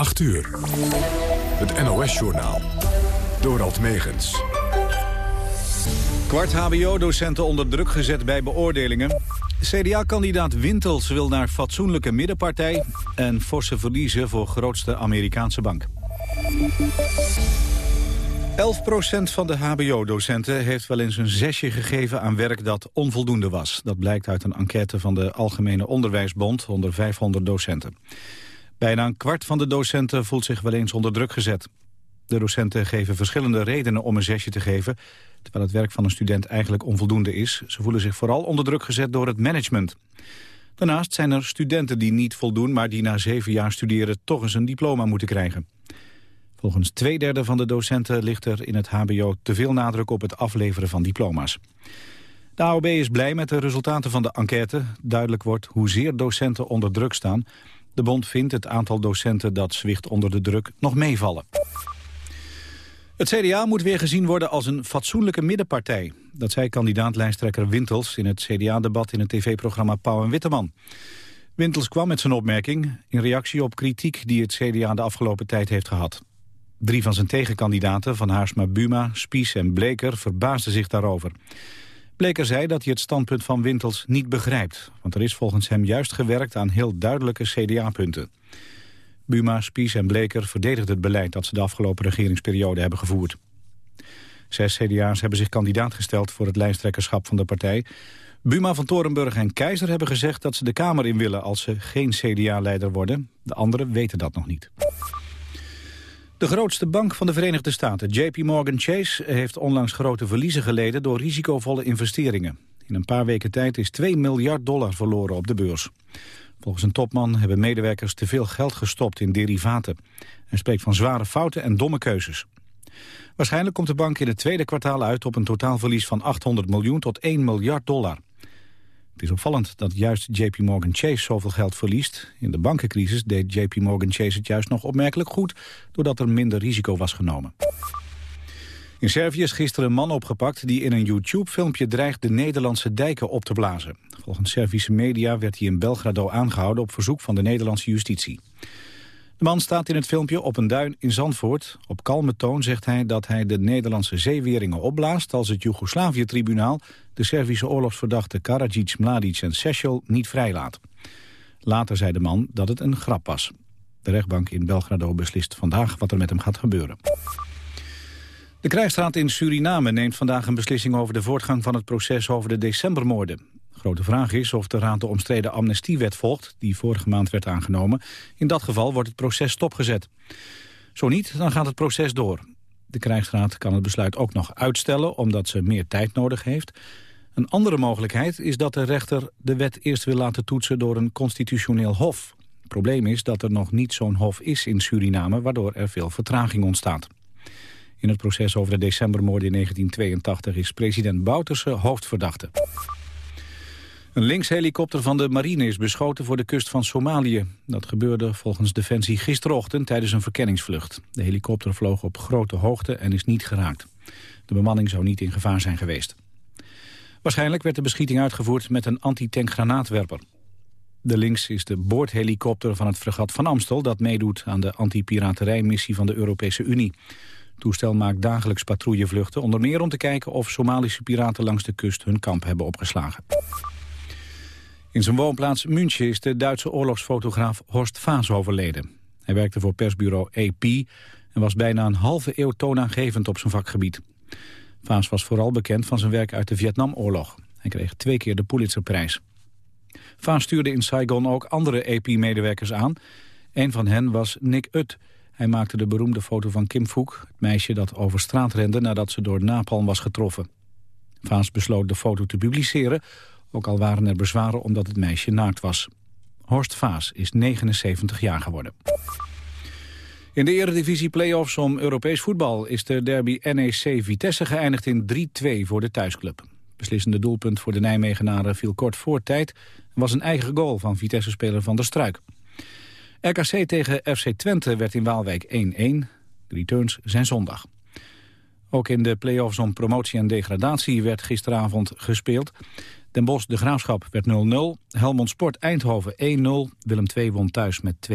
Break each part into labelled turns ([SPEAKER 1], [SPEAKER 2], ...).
[SPEAKER 1] 8 uur. Het NOS-journaal. Dorald Megens.
[SPEAKER 2] Kwart hbo-docenten onder druk gezet bij beoordelingen. CDA-kandidaat Wintels wil naar fatsoenlijke middenpartij... en forse verliezen voor grootste Amerikaanse bank. 11% van de hbo-docenten heeft wel eens een zesje gegeven aan werk dat onvoldoende was. Dat blijkt uit een enquête van de Algemene Onderwijsbond onder 500 docenten. Bijna een kwart van de docenten voelt zich wel eens onder druk gezet. De docenten geven verschillende redenen om een zesje te geven... terwijl het werk van een student eigenlijk onvoldoende is. Ze voelen zich vooral onder druk gezet door het management. Daarnaast zijn er studenten die niet voldoen... maar die na zeven jaar studeren toch eens een diploma moeten krijgen. Volgens twee derde van de docenten ligt er in het hbo te veel nadruk op het afleveren van diploma's. De AOB is blij met de resultaten van de enquête. Duidelijk wordt hoezeer docenten onder druk staan. De bond vindt het aantal docenten dat zwicht onder de druk nog meevallen. Het CDA moet weer gezien worden als een fatsoenlijke middenpartij. Dat zei kandidaat-lijsttrekker Wintels in het CDA-debat in het tv-programma Pauw en Witteman. Wintels kwam met zijn opmerking in reactie op kritiek die het CDA de afgelopen tijd heeft gehad. Drie van zijn tegenkandidaten, Van Haarsma Buma, Spies en Bleker, verbaasden zich daarover. Bleker zei dat hij het standpunt van Wintels niet begrijpt. Want er is volgens hem juist gewerkt aan heel duidelijke CDA-punten. Buma, Spies en Bleker verdedigden het beleid dat ze de afgelopen regeringsperiode hebben gevoerd. Zes CDA's hebben zich kandidaat gesteld voor het lijsttrekkerschap van de partij. Buma van Torenburg en Keizer hebben gezegd dat ze de Kamer in willen als ze geen CDA-leider worden. De anderen weten dat nog niet. De grootste bank van de Verenigde Staten, JP Morgan Chase, heeft onlangs grote verliezen geleden door risicovolle investeringen. In een paar weken tijd is 2 miljard dollar verloren op de beurs. Volgens een topman hebben medewerkers te veel geld gestopt in derivaten. Hij spreekt van zware fouten en domme keuzes. Waarschijnlijk komt de bank in het tweede kwartaal uit op een totaalverlies van 800 miljoen tot 1 miljard dollar. Het is opvallend dat juist JP Morgan Chase zoveel geld verliest. In de bankencrisis deed JP Morgan Chase het juist nog opmerkelijk goed... doordat er minder risico was genomen. In Servië is gisteren een man opgepakt die in een YouTube-filmpje dreigt de Nederlandse dijken op te blazen. Volgens Servische media werd hij in Belgrado aangehouden op verzoek van de Nederlandse justitie. De man staat in het filmpje op een duin in Zandvoort. Op kalme toon zegt hij dat hij de Nederlandse zeeweringen opblaast... als het Joegoslavië-tribunaal de Servische oorlogsverdachten Karadzic, Mladic en Sechel niet vrijlaat. Later zei de man dat het een grap was. De rechtbank in Belgrado beslist vandaag wat er met hem gaat gebeuren. De krijgsraad in Suriname neemt vandaag een beslissing over de voortgang van het proces over de decembermoorden. Grote vraag is of de raad de omstreden amnestiewet volgt... die vorige maand werd aangenomen. In dat geval wordt het proces stopgezet. Zo niet, dan gaat het proces door. De krijgsraad kan het besluit ook nog uitstellen... omdat ze meer tijd nodig heeft. Een andere mogelijkheid is dat de rechter de wet eerst wil laten toetsen... door een constitutioneel hof. Het probleem is dat er nog niet zo'n hof is in Suriname... waardoor er veel vertraging ontstaat. In het proces over de decembermoorden in 1982 is president Bouterse hoofdverdachte. Een linkshelikopter van de marine is beschoten voor de kust van Somalië. Dat gebeurde volgens Defensie gisterochtend tijdens een verkenningsvlucht. De helikopter vloog op grote hoogte en is niet geraakt. De bemanning zou niet in gevaar zijn geweest. Waarschijnlijk werd de beschieting uitgevoerd met een antitankgranaatwerper. De links is de boordhelikopter van het fregat van Amstel... dat meedoet aan de antipiraterijmissie van de Europese Unie. Het toestel maakt dagelijks patrouillevluchten... onder meer om te kijken of Somalische piraten langs de kust hun kamp hebben opgeslagen. In zijn woonplaats München is de Duitse oorlogsfotograaf Horst Vaas overleden. Hij werkte voor persbureau AP en was bijna een halve eeuw toonaangevend op zijn vakgebied. Vaas was vooral bekend van zijn werk uit de Vietnamoorlog. Hij kreeg twee keer de Pulitzerprijs. Vaas stuurde in Saigon ook andere AP-medewerkers aan. Een van hen was Nick Ut. Hij maakte de beroemde foto van Kim Fook, het meisje dat over straat rende nadat ze door napalm was getroffen. Vaas besloot de foto te publiceren ook al waren er bezwaren omdat het meisje naakt was. Horst Vaas is 79 jaar geworden. In de eredivisie play-offs om Europees voetbal is de derby NEC-Vitesse geëindigd in 3-2 voor de thuisclub. Beslissende doelpunt voor de Nijmegenaren viel kort voor tijd... en was een eigen goal van Vitesse-speler Van der Struik. RKC tegen FC Twente werd in Waalwijk 1-1. De returns zijn zondag. Ook in de play-offs om promotie en degradatie werd gisteravond gespeeld. Den Bosch de Graafschap werd 0-0. Helmond Sport Eindhoven 1-0. Willem II won thuis met 2-1.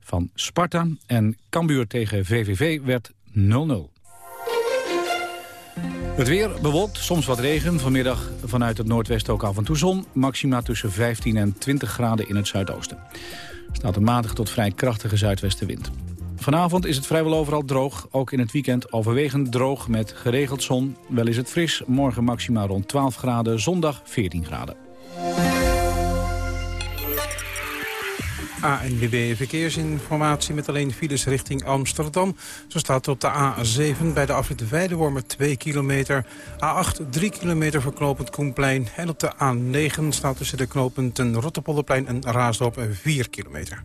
[SPEAKER 2] van Sparta. En Cambuur tegen VVV werd 0-0. Het weer bewolkt, soms wat regen. Vanmiddag vanuit het noordwesten ook af en toe zon. Maxima tussen 15 en 20 graden in het zuidoosten. Staat een matig tot vrij krachtige zuidwestenwind. Vanavond is het vrijwel overal droog. Ook in het weekend overwegend droog met geregeld zon. Wel is het fris. Morgen maxima rond 12 graden. Zondag 14 graden.
[SPEAKER 3] ANWB Verkeersinformatie met alleen files richting Amsterdam. Zo staat op de A7 bij de afrit Weidewormer 2 kilometer. A8 3 kilometer voor knooppunt Koenplein. En op de A9 staat tussen de knooppunten Rotterpolderplein en Raasdorp 4 kilometer.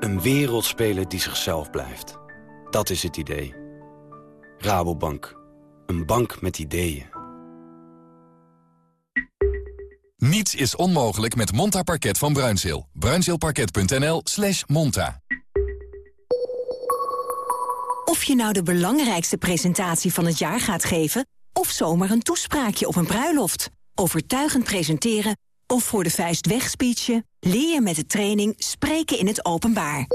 [SPEAKER 4] Een wereldspeler die zichzelf blijft. Dat is het idee. Rabobank. Een bank met ideeën.
[SPEAKER 5] Niets is onmogelijk met Monta Parket van Bruinzeel. Bruinzeelparket.nl slash monta.
[SPEAKER 6] Of je nou de belangrijkste presentatie van het jaar gaat geven... of zomaar een toespraakje op een bruiloft. Overtuigend presenteren of voor de vuist wegspeechen... leer je met de training Spreken in het Openbaar.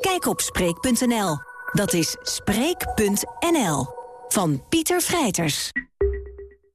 [SPEAKER 6] Kijk op Spreek.nl. Dat is Spreek.nl. Van Pieter Vrijters.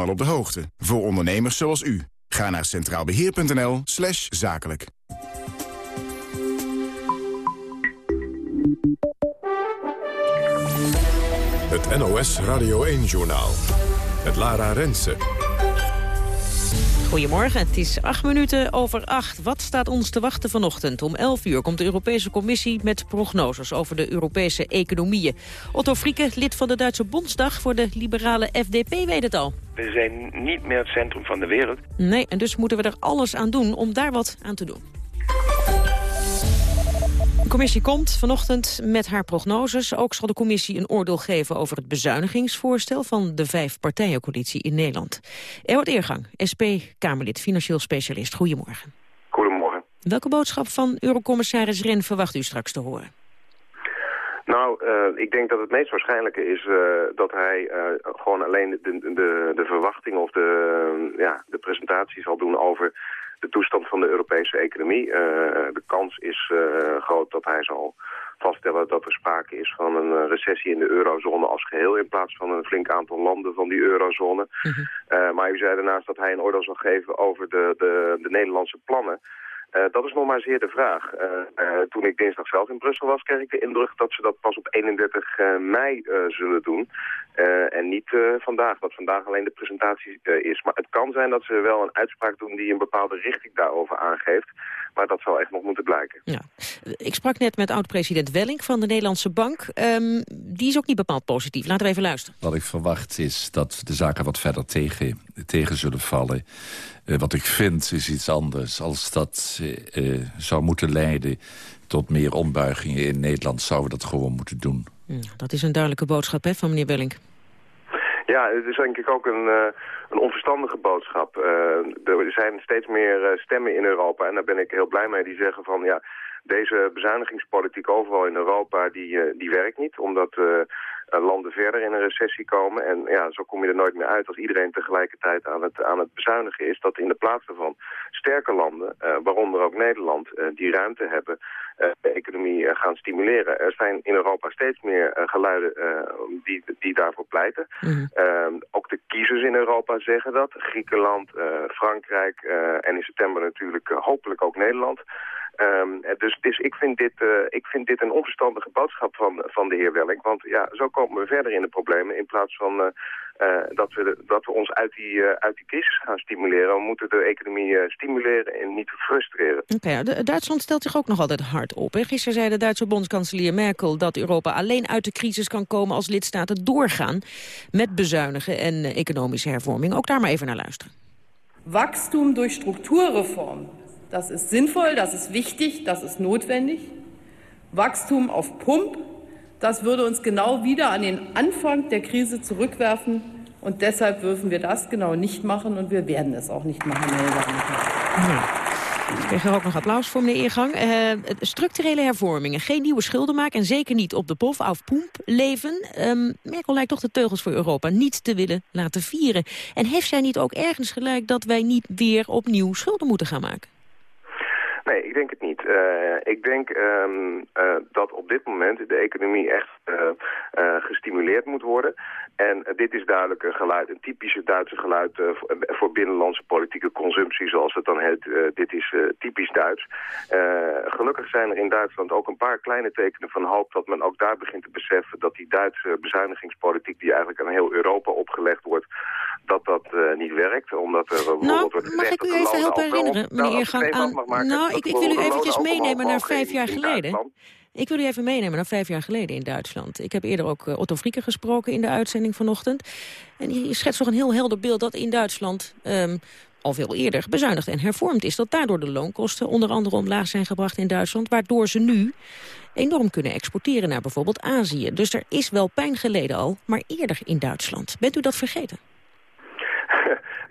[SPEAKER 7] op de hoogte. Voor ondernemers zoals u. Ga naar centraalbeheer.nl slash zakelijk.
[SPEAKER 1] Het NOS Radio 1-journaal. Het Lara Rensen.
[SPEAKER 8] Goedemorgen, het is acht minuten over acht. Wat staat ons te wachten vanochtend? Om 11 uur komt de Europese Commissie met prognoses over de Europese economieën. Otto Frieke, lid van de Duitse Bondsdag voor de liberale FDP, weet het al.
[SPEAKER 9] We zijn niet meer het centrum van de wereld.
[SPEAKER 8] Nee, en dus moeten we er alles aan doen om daar wat aan te doen. De commissie komt vanochtend met haar prognoses. Ook zal de commissie een oordeel geven over het bezuinigingsvoorstel van de vijf partijencoalitie in Nederland. Ewart Eergang, SP-Kamerlid, financieel specialist. Goedemorgen.
[SPEAKER 9] Goedemorgen.
[SPEAKER 8] Welke boodschap van Eurocommissaris Ren verwacht u straks te horen?
[SPEAKER 9] Nou, uh, ik denk dat het meest waarschijnlijke is uh, dat hij uh, gewoon alleen de, de, de verwachting of de, ja, de presentatie zal doen over de toestand van de Europese economie. Uh, de kans is uh, groot dat hij zal vaststellen dat er sprake is van een recessie in de eurozone als geheel... in plaats van een flink aantal landen van die eurozone. Uh, maar u zei daarnaast dat hij een oordeel zal geven over de, de, de Nederlandse plannen... Uh, dat is nog maar zeer de vraag. Uh, uh, toen ik dinsdag zelf in Brussel was, kreeg ik de indruk dat ze dat pas op 31 mei zullen doen. en niet vandaag, dat vandaag alleen de presentatie is. Maar het kan zijn dat ze wel een uitspraak doen die een bepaalde richting daarover aangeeft. Maar dat zal echt nog moeten blijken.
[SPEAKER 8] Ja. Ik sprak net met oud-president Welling van de Nederlandse Bank. Um, die is ook niet bepaald positief. Laten we even luisteren.
[SPEAKER 10] Wat ik verwacht is dat de zaken wat verder tegen, tegen zullen vallen. Uh, wat ik vind is iets anders. Als dat uh, zou moeten leiden tot meer ombuigingen in Nederland... zouden we dat gewoon moeten doen.
[SPEAKER 8] Ja, dat is een duidelijke boodschap hè, van meneer Welling.
[SPEAKER 9] Ja, het is denk ik ook een, uh, een onverstandige boodschap. Uh, er zijn steeds meer uh, stemmen in Europa en daar ben ik heel blij mee. Die zeggen van ja, deze bezuinigingspolitiek overal in Europa, die, die werkt niet. Omdat landen verder in een recessie komen. En ja, zo kom je er nooit meer uit als iedereen tegelijkertijd aan het, aan het bezuinigen is. Dat in de plaats daarvan sterke landen, waaronder ook Nederland, die ruimte hebben de economie gaan stimuleren. Er zijn in Europa steeds meer geluiden die, die daarvoor pleiten. Mhm. Ehm, ook de kiezers in Europa zeggen dat. Griekenland, Frankrijk en in september natuurlijk hopelijk ook Nederland. Um, dus, dus ik, vind dit, uh, ik vind dit een onverstandige boodschap van, van de heer Welling. Want ja, zo komen we verder in de problemen in plaats van uh, uh, dat, we, dat we ons uit die, uit die crisis gaan stimuleren. We moeten de economie stimuleren en niet frustreren.
[SPEAKER 8] Oké, Duitsland stelt zich ook nog altijd hard op. Hè? Gisteren zei de Duitse bondskanselier Merkel dat Europa alleen uit de crisis kan komen als lidstaten doorgaan met bezuinigen en economische hervorming. Ook daar maar even naar luisteren.
[SPEAKER 11] Wachstum durch Strukturreform Das ist sinnvoll, das ist wichtig, das ist notwendig. Wachstum auf Pump, das würde uns genau wieder an den Anfang der Krise zurückwerfen. Und deshalb dürfen wir das genau nicht machen und wir werden es auch nicht machen.
[SPEAKER 8] Ik kreeg er ook nog applaus voor, meneer Eergang. Uh, structurele hervormingen, geen nieuwe schulden maken... en zeker niet op de pof of poemp leven. Um, Merkel lijkt toch de teugels voor Europa niet te willen laten vieren. En heeft zij niet ook ergens gelijk dat wij niet weer opnieuw schulden moeten gaan maken?
[SPEAKER 9] Nee, ik denk het niet. Uh, ik denk um, uh, dat op dit moment de economie echt uh, gestimuleerd moet worden. En dit is duidelijk een geluid, een typische Duitse geluid voor binnenlandse politieke consumptie, zoals het dan heet. dit is typisch Duits. gelukkig zijn er in Duitsland ook een paar kleine tekenen van hoop dat men ook daar begint te beseffen dat die Duitse bezuinigingspolitiek die eigenlijk aan heel Europa opgelegd wordt, dat dat niet werkt. Omdat er
[SPEAKER 8] nou,
[SPEAKER 9] bijvoorbeeld wordt
[SPEAKER 8] mag ik u even helpen herinneren, meneer Gang, aan... Nou, ik, ik wil u eventjes meenemen naar vijf jaar geleden. Ik wil u even meenemen naar vijf jaar geleden in Duitsland. Ik heb eerder ook uh, Otto Frieke gesproken in de uitzending vanochtend. En je schetst toch een heel helder beeld dat in Duitsland... Um, al veel eerder bezuinigd en hervormd is. Dat daardoor de loonkosten onder andere omlaag zijn gebracht in Duitsland. Waardoor ze nu enorm kunnen exporteren naar bijvoorbeeld Azië. Dus er is wel pijn geleden al, maar eerder in Duitsland. Bent u dat vergeten?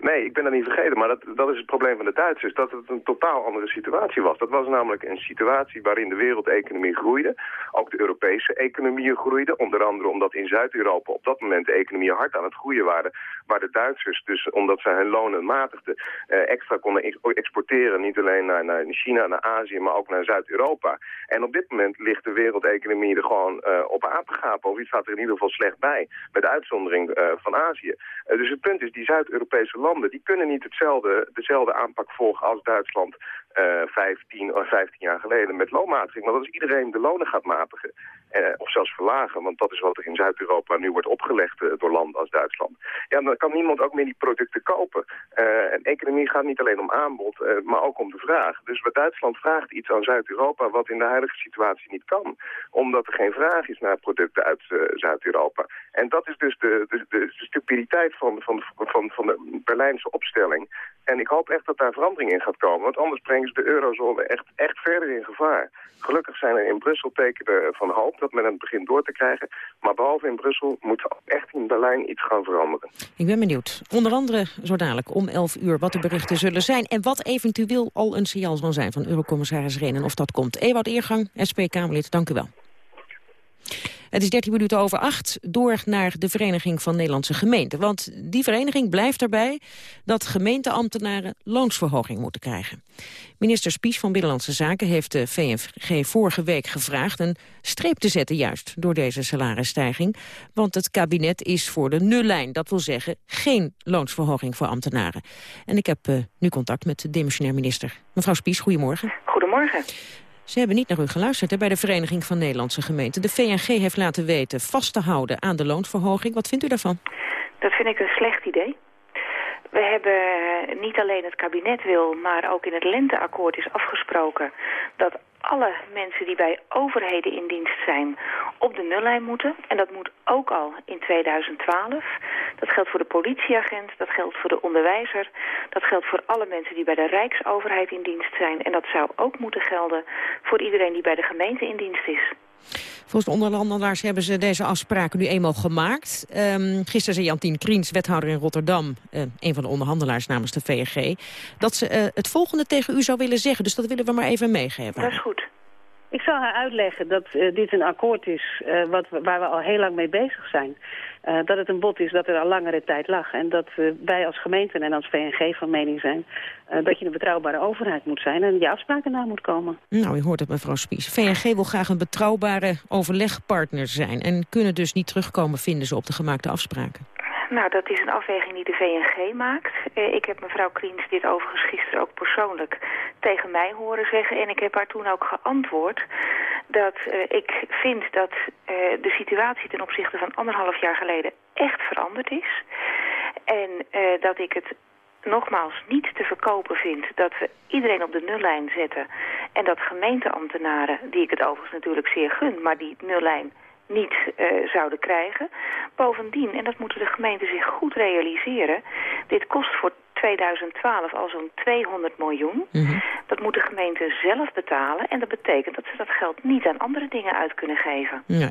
[SPEAKER 9] Nee, ik ben dat niet vergeten, maar dat, dat is het probleem van de Duitsers. Dat het een totaal andere situatie was. Dat was namelijk een situatie waarin de wereldeconomie groeide. Ook de Europese economieën groeiden. Onder andere omdat in Zuid-Europa op dat moment de economieën hard aan het groeien waren. Waar de Duitsers dus, omdat zij hun lonen matigden, eh, extra konden exporteren. Niet alleen naar, naar China, naar Azië, maar ook naar Zuid-Europa. En op dit moment ligt de wereldeconomie er gewoon uh, op apengapen. Of iets staat er in ieder geval slecht bij. Met uitzondering uh, van Azië. dus het punt is, die Zuid-Europese die kunnen niet hetzelfde, dezelfde aanpak volgen als Duitsland uh, 15 of 15 jaar geleden met loonmatiging. Maar als iedereen de lonen gaat matigen, uh, of zelfs verlagen, want dat is wat er in Zuid-Europa nu wordt opgelegd uh, door landen als Duitsland. Ja, dan kan niemand ook meer die producten kopen. Uh, en economie gaat niet alleen om aanbod, maar ook om de vraag. Dus wat Duitsland vraagt iets aan Zuid-Europa wat in de huidige situatie niet kan. Omdat er geen vraag is naar producten uit Zuid-Europa. En dat is dus de, de, de stupiditeit van, van, van, van de Berlijnse opstelling. En ik hoop echt dat daar verandering in gaat komen. Want anders brengen ze de eurozone echt, echt verder in gevaar. Gelukkig zijn er in Brussel tekenen van hoop dat men het begint door te krijgen. Maar behalve in Brussel moet echt in Berlijn iets gaan veranderen.
[SPEAKER 8] Ik ben benieuwd. Onder andere zo dadelijk om 11 uur wat de berichten zullen zijn. En wat eventueel al een signaal zal zijn van Eurocommissaris Renen of dat komt. Ewout Eergang, SP-Kamerlid, dank u wel. Het is 13 minuten over 8, door naar de Vereniging van Nederlandse Gemeenten. Want die vereniging blijft erbij dat gemeenteambtenaren loonsverhoging moeten krijgen. Minister Spies van Binnenlandse Zaken heeft de VNG vorige week gevraagd... een streep te zetten juist door deze salarisstijging. Want het kabinet is voor de nullijn. Dat wil zeggen geen loonsverhoging voor ambtenaren. En ik heb uh, nu contact met de demissionair minister. Mevrouw Spies, goedemorgen.
[SPEAKER 12] Goedemorgen.
[SPEAKER 8] Ze hebben niet naar u geluisterd hè, bij de Vereniging van Nederlandse Gemeenten. De VNG heeft laten weten vast te houden aan de loonsverhoging. Wat vindt u daarvan?
[SPEAKER 12] Dat vind ik een slecht idee. We hebben niet alleen het kabinet wil, maar ook in het lenteakkoord is afgesproken dat alle mensen die bij overheden in dienst zijn op de nullijn moeten. En dat moet ook al in 2012. Dat geldt voor de politieagent, dat geldt voor de onderwijzer. Dat geldt voor alle mensen die bij de Rijksoverheid in dienst zijn. En dat zou ook moeten gelden voor iedereen die bij de gemeente in dienst is.
[SPEAKER 8] Volgens de onderhandelaars hebben ze deze afspraken nu eenmaal gemaakt. Um, gisteren zei Jantien Kriens, wethouder in Rotterdam... Uh, een van de onderhandelaars namens de VNG... dat ze uh, het volgende tegen u zou willen zeggen. Dus dat willen we maar even meegeven.
[SPEAKER 12] Dat is goed.
[SPEAKER 13] Ik zal haar uitleggen dat uh, dit een akkoord is uh, wat, waar we al heel lang mee bezig zijn. Uh, dat het een bod is dat er al langere tijd lag. En dat wij als gemeente en als VNG van mening zijn... dat je een betrouwbare overheid moet zijn en je afspraken na moet komen.
[SPEAKER 8] Nou, u hoort het mevrouw Spies. VNG wil graag een betrouwbare overlegpartner zijn... en kunnen dus niet terugkomen, vinden ze, op de gemaakte afspraken.
[SPEAKER 12] Nou, dat is een afweging die de VNG maakt. Eh, ik heb mevrouw Kriens dit overigens gisteren ook persoonlijk tegen mij horen zeggen. En ik heb haar toen ook geantwoord dat uh, ik vind dat uh, de situatie ten opzichte van anderhalf jaar geleden echt veranderd is. En dat ik het nogmaals niet te verkopen vind dat we iedereen op de nullijn zetten. En dat gemeenteambtenaren, die ik het overigens natuurlijk zeer gun, maar die nullijn niet uh, zouden krijgen. Bovendien, en dat moeten de gemeenten zich goed realiseren... dit kost voor 2012 al zo'n 200 miljoen. Mhm. Dat moet de gemeente zelf betalen. En dat betekent dat ze dat geld niet aan andere dingen uit kunnen geven.
[SPEAKER 8] Ja.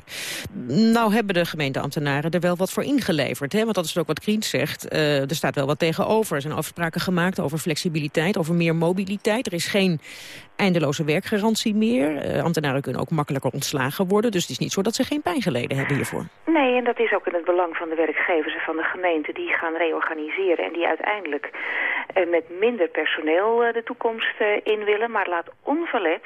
[SPEAKER 8] Nou hebben de gemeenteambtenaren er wel wat voor ingeleverd. Hè? Want dat is ook wat Kriens zegt. Uh, er staat wel wat tegenover. Er zijn afspraken gemaakt over flexibiliteit, over meer mobiliteit. Er is geen eindeloze werkgarantie meer. Uh, ambtenaren kunnen ook makkelijker ontslagen worden. Dus het is niet zo dat ze geen pijn geleden hebben hiervoor.
[SPEAKER 12] Nee, en dat is ook in het belang van de werkgevers en van de gemeente. Die gaan reorganiseren en die uiteindelijk uh, met minder personeel uh, de toekomst in willen. Maar laat onverlet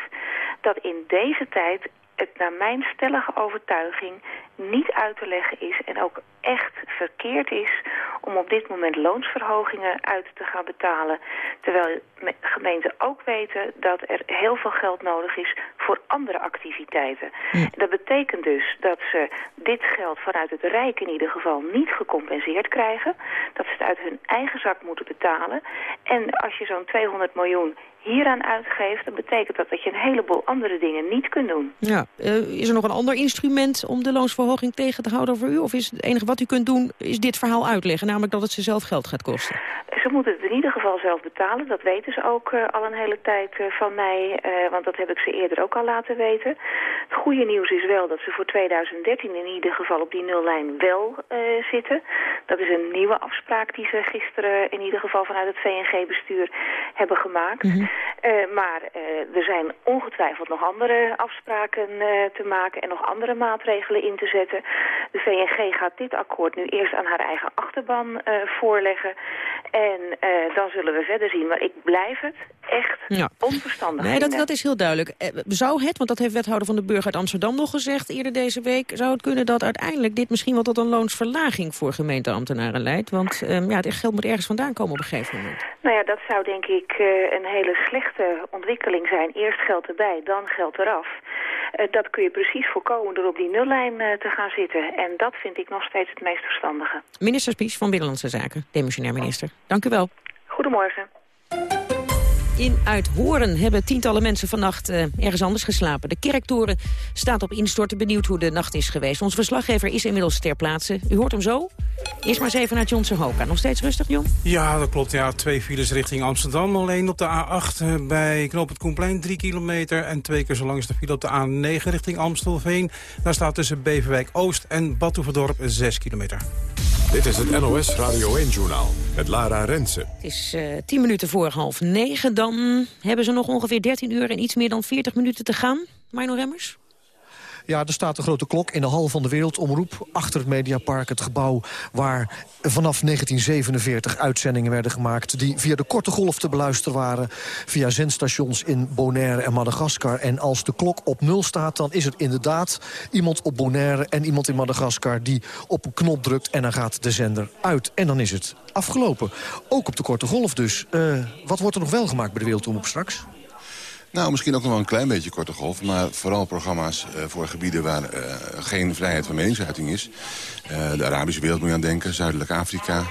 [SPEAKER 12] dat in deze tijd het naar mijn stellige overtuiging niet uit te leggen is en ook echt verkeerd is om op dit moment loonsverhogingen uit te gaan betalen. Terwijl gemeenten ook weten dat er heel veel geld nodig is voor andere activiteiten. Dat betekent dus dat ze dit geld vanuit het Rijk in ieder geval niet gecompenseerd krijgen. Dat ze het uit hun eigen zak moeten betalen. En als je zo'n 200 miljoen hieraan uitgeeft, dan betekent dat dat je een heleboel andere dingen niet kunt doen.
[SPEAKER 8] Ja, uh, is er nog een ander instrument om de loonsverhoging tegen te houden voor u? Of is het enige wat u kunt doen, is dit verhaal uitleggen, namelijk dat het ze zelf geld gaat kosten?
[SPEAKER 12] Ze moeten het in ieder geval zelf betalen, dat weten ze ook uh, al een hele tijd uh, van mij, want dat heb ik ze eerder ook al laten weten. Het goede nieuws is wel dat ze voor 2013 in ieder geval op die nullijn wel zitten. Dat is een nieuwe afspraak die ze gisteren in ieder geval vanuit het VNG-bestuur hebben gemaakt. Mm -hmm. Uh, maar uh, er zijn ongetwijfeld nog andere afspraken uh, te maken en nog andere maatregelen in te zetten. De VNG gaat dit akkoord nu eerst aan haar eigen achterban voorleggen. En dan zullen we verder zien. Maar ik blijf het echt ja. onverstandig
[SPEAKER 8] Nee, dat, dat is heel duidelijk. zou het, want dat heeft wethouder van de Burger uit Amsterdam nog gezegd eerder deze week... zou het kunnen dat uiteindelijk dit misschien wel tot een loonsverlaging voor gemeenteambtenaren leidt? Want ja, het geld moet ergens vandaan komen op een gegeven moment.
[SPEAKER 12] Nou ja, dat zou denk ik een hele slechte ontwikkeling zijn. Eerst geld erbij, dan geld eraf. Uh, dat kun je precies voorkomen door op die nullijn uh, te gaan zitten. En dat vind ik nog steeds het meest verstandige.
[SPEAKER 8] Minister Spies van Binnenlandse Zaken, demissionair minister. Dank u wel.
[SPEAKER 12] Goedemorgen.
[SPEAKER 8] In Uithoren hebben tientallen mensen vannacht uh, ergens anders geslapen. De kerktoren staat op instorten. Benieuwd hoe de nacht is geweest. Onze verslaggever is inmiddels ter plaatse. U hoort hem zo. Eerst maar eens even naar Johnson Hoka. Nog steeds rustig, Jon?
[SPEAKER 3] Ja, dat klopt. Ja, twee files richting Amsterdam. Alleen op de A8 uh, bij Knoop het Koenplein, drie kilometer. En twee keer zo lang is de file op de A9 richting Amstelveen. Daar staat tussen Beverwijk Oost en Badhoevedorp 6 kilometer.
[SPEAKER 1] Dit is het NOS Radio 1-journaal met Lara Rensen.
[SPEAKER 8] Het is uh, tien minuten voor half negen. Dan hebben ze nog ongeveer 13 uur en iets meer dan 40 minuten te gaan. Mino Remmers?
[SPEAKER 14] Ja, er staat een grote klok in de hal van de Wereldomroep... achter het Mediapark, het gebouw waar vanaf 1947 uitzendingen werden gemaakt... die via de korte golf te beluisteren waren... via zendstations in Bonaire en Madagaskar. En als de klok op nul staat, dan is er inderdaad iemand op Bonaire... en iemand in Madagaskar die op een knop drukt en dan gaat de zender uit. En dan is het afgelopen. Ook op de korte golf dus. Uh, wat wordt er nog wel gemaakt bij de Wereldomroep straks?
[SPEAKER 15] Nou, misschien ook nog wel een klein beetje korte golf. Maar vooral programma's uh, voor gebieden waar uh, geen vrijheid van meningsuiting is. Uh, de Arabische wereld moet je aan denken. Zuidelijk Afrika,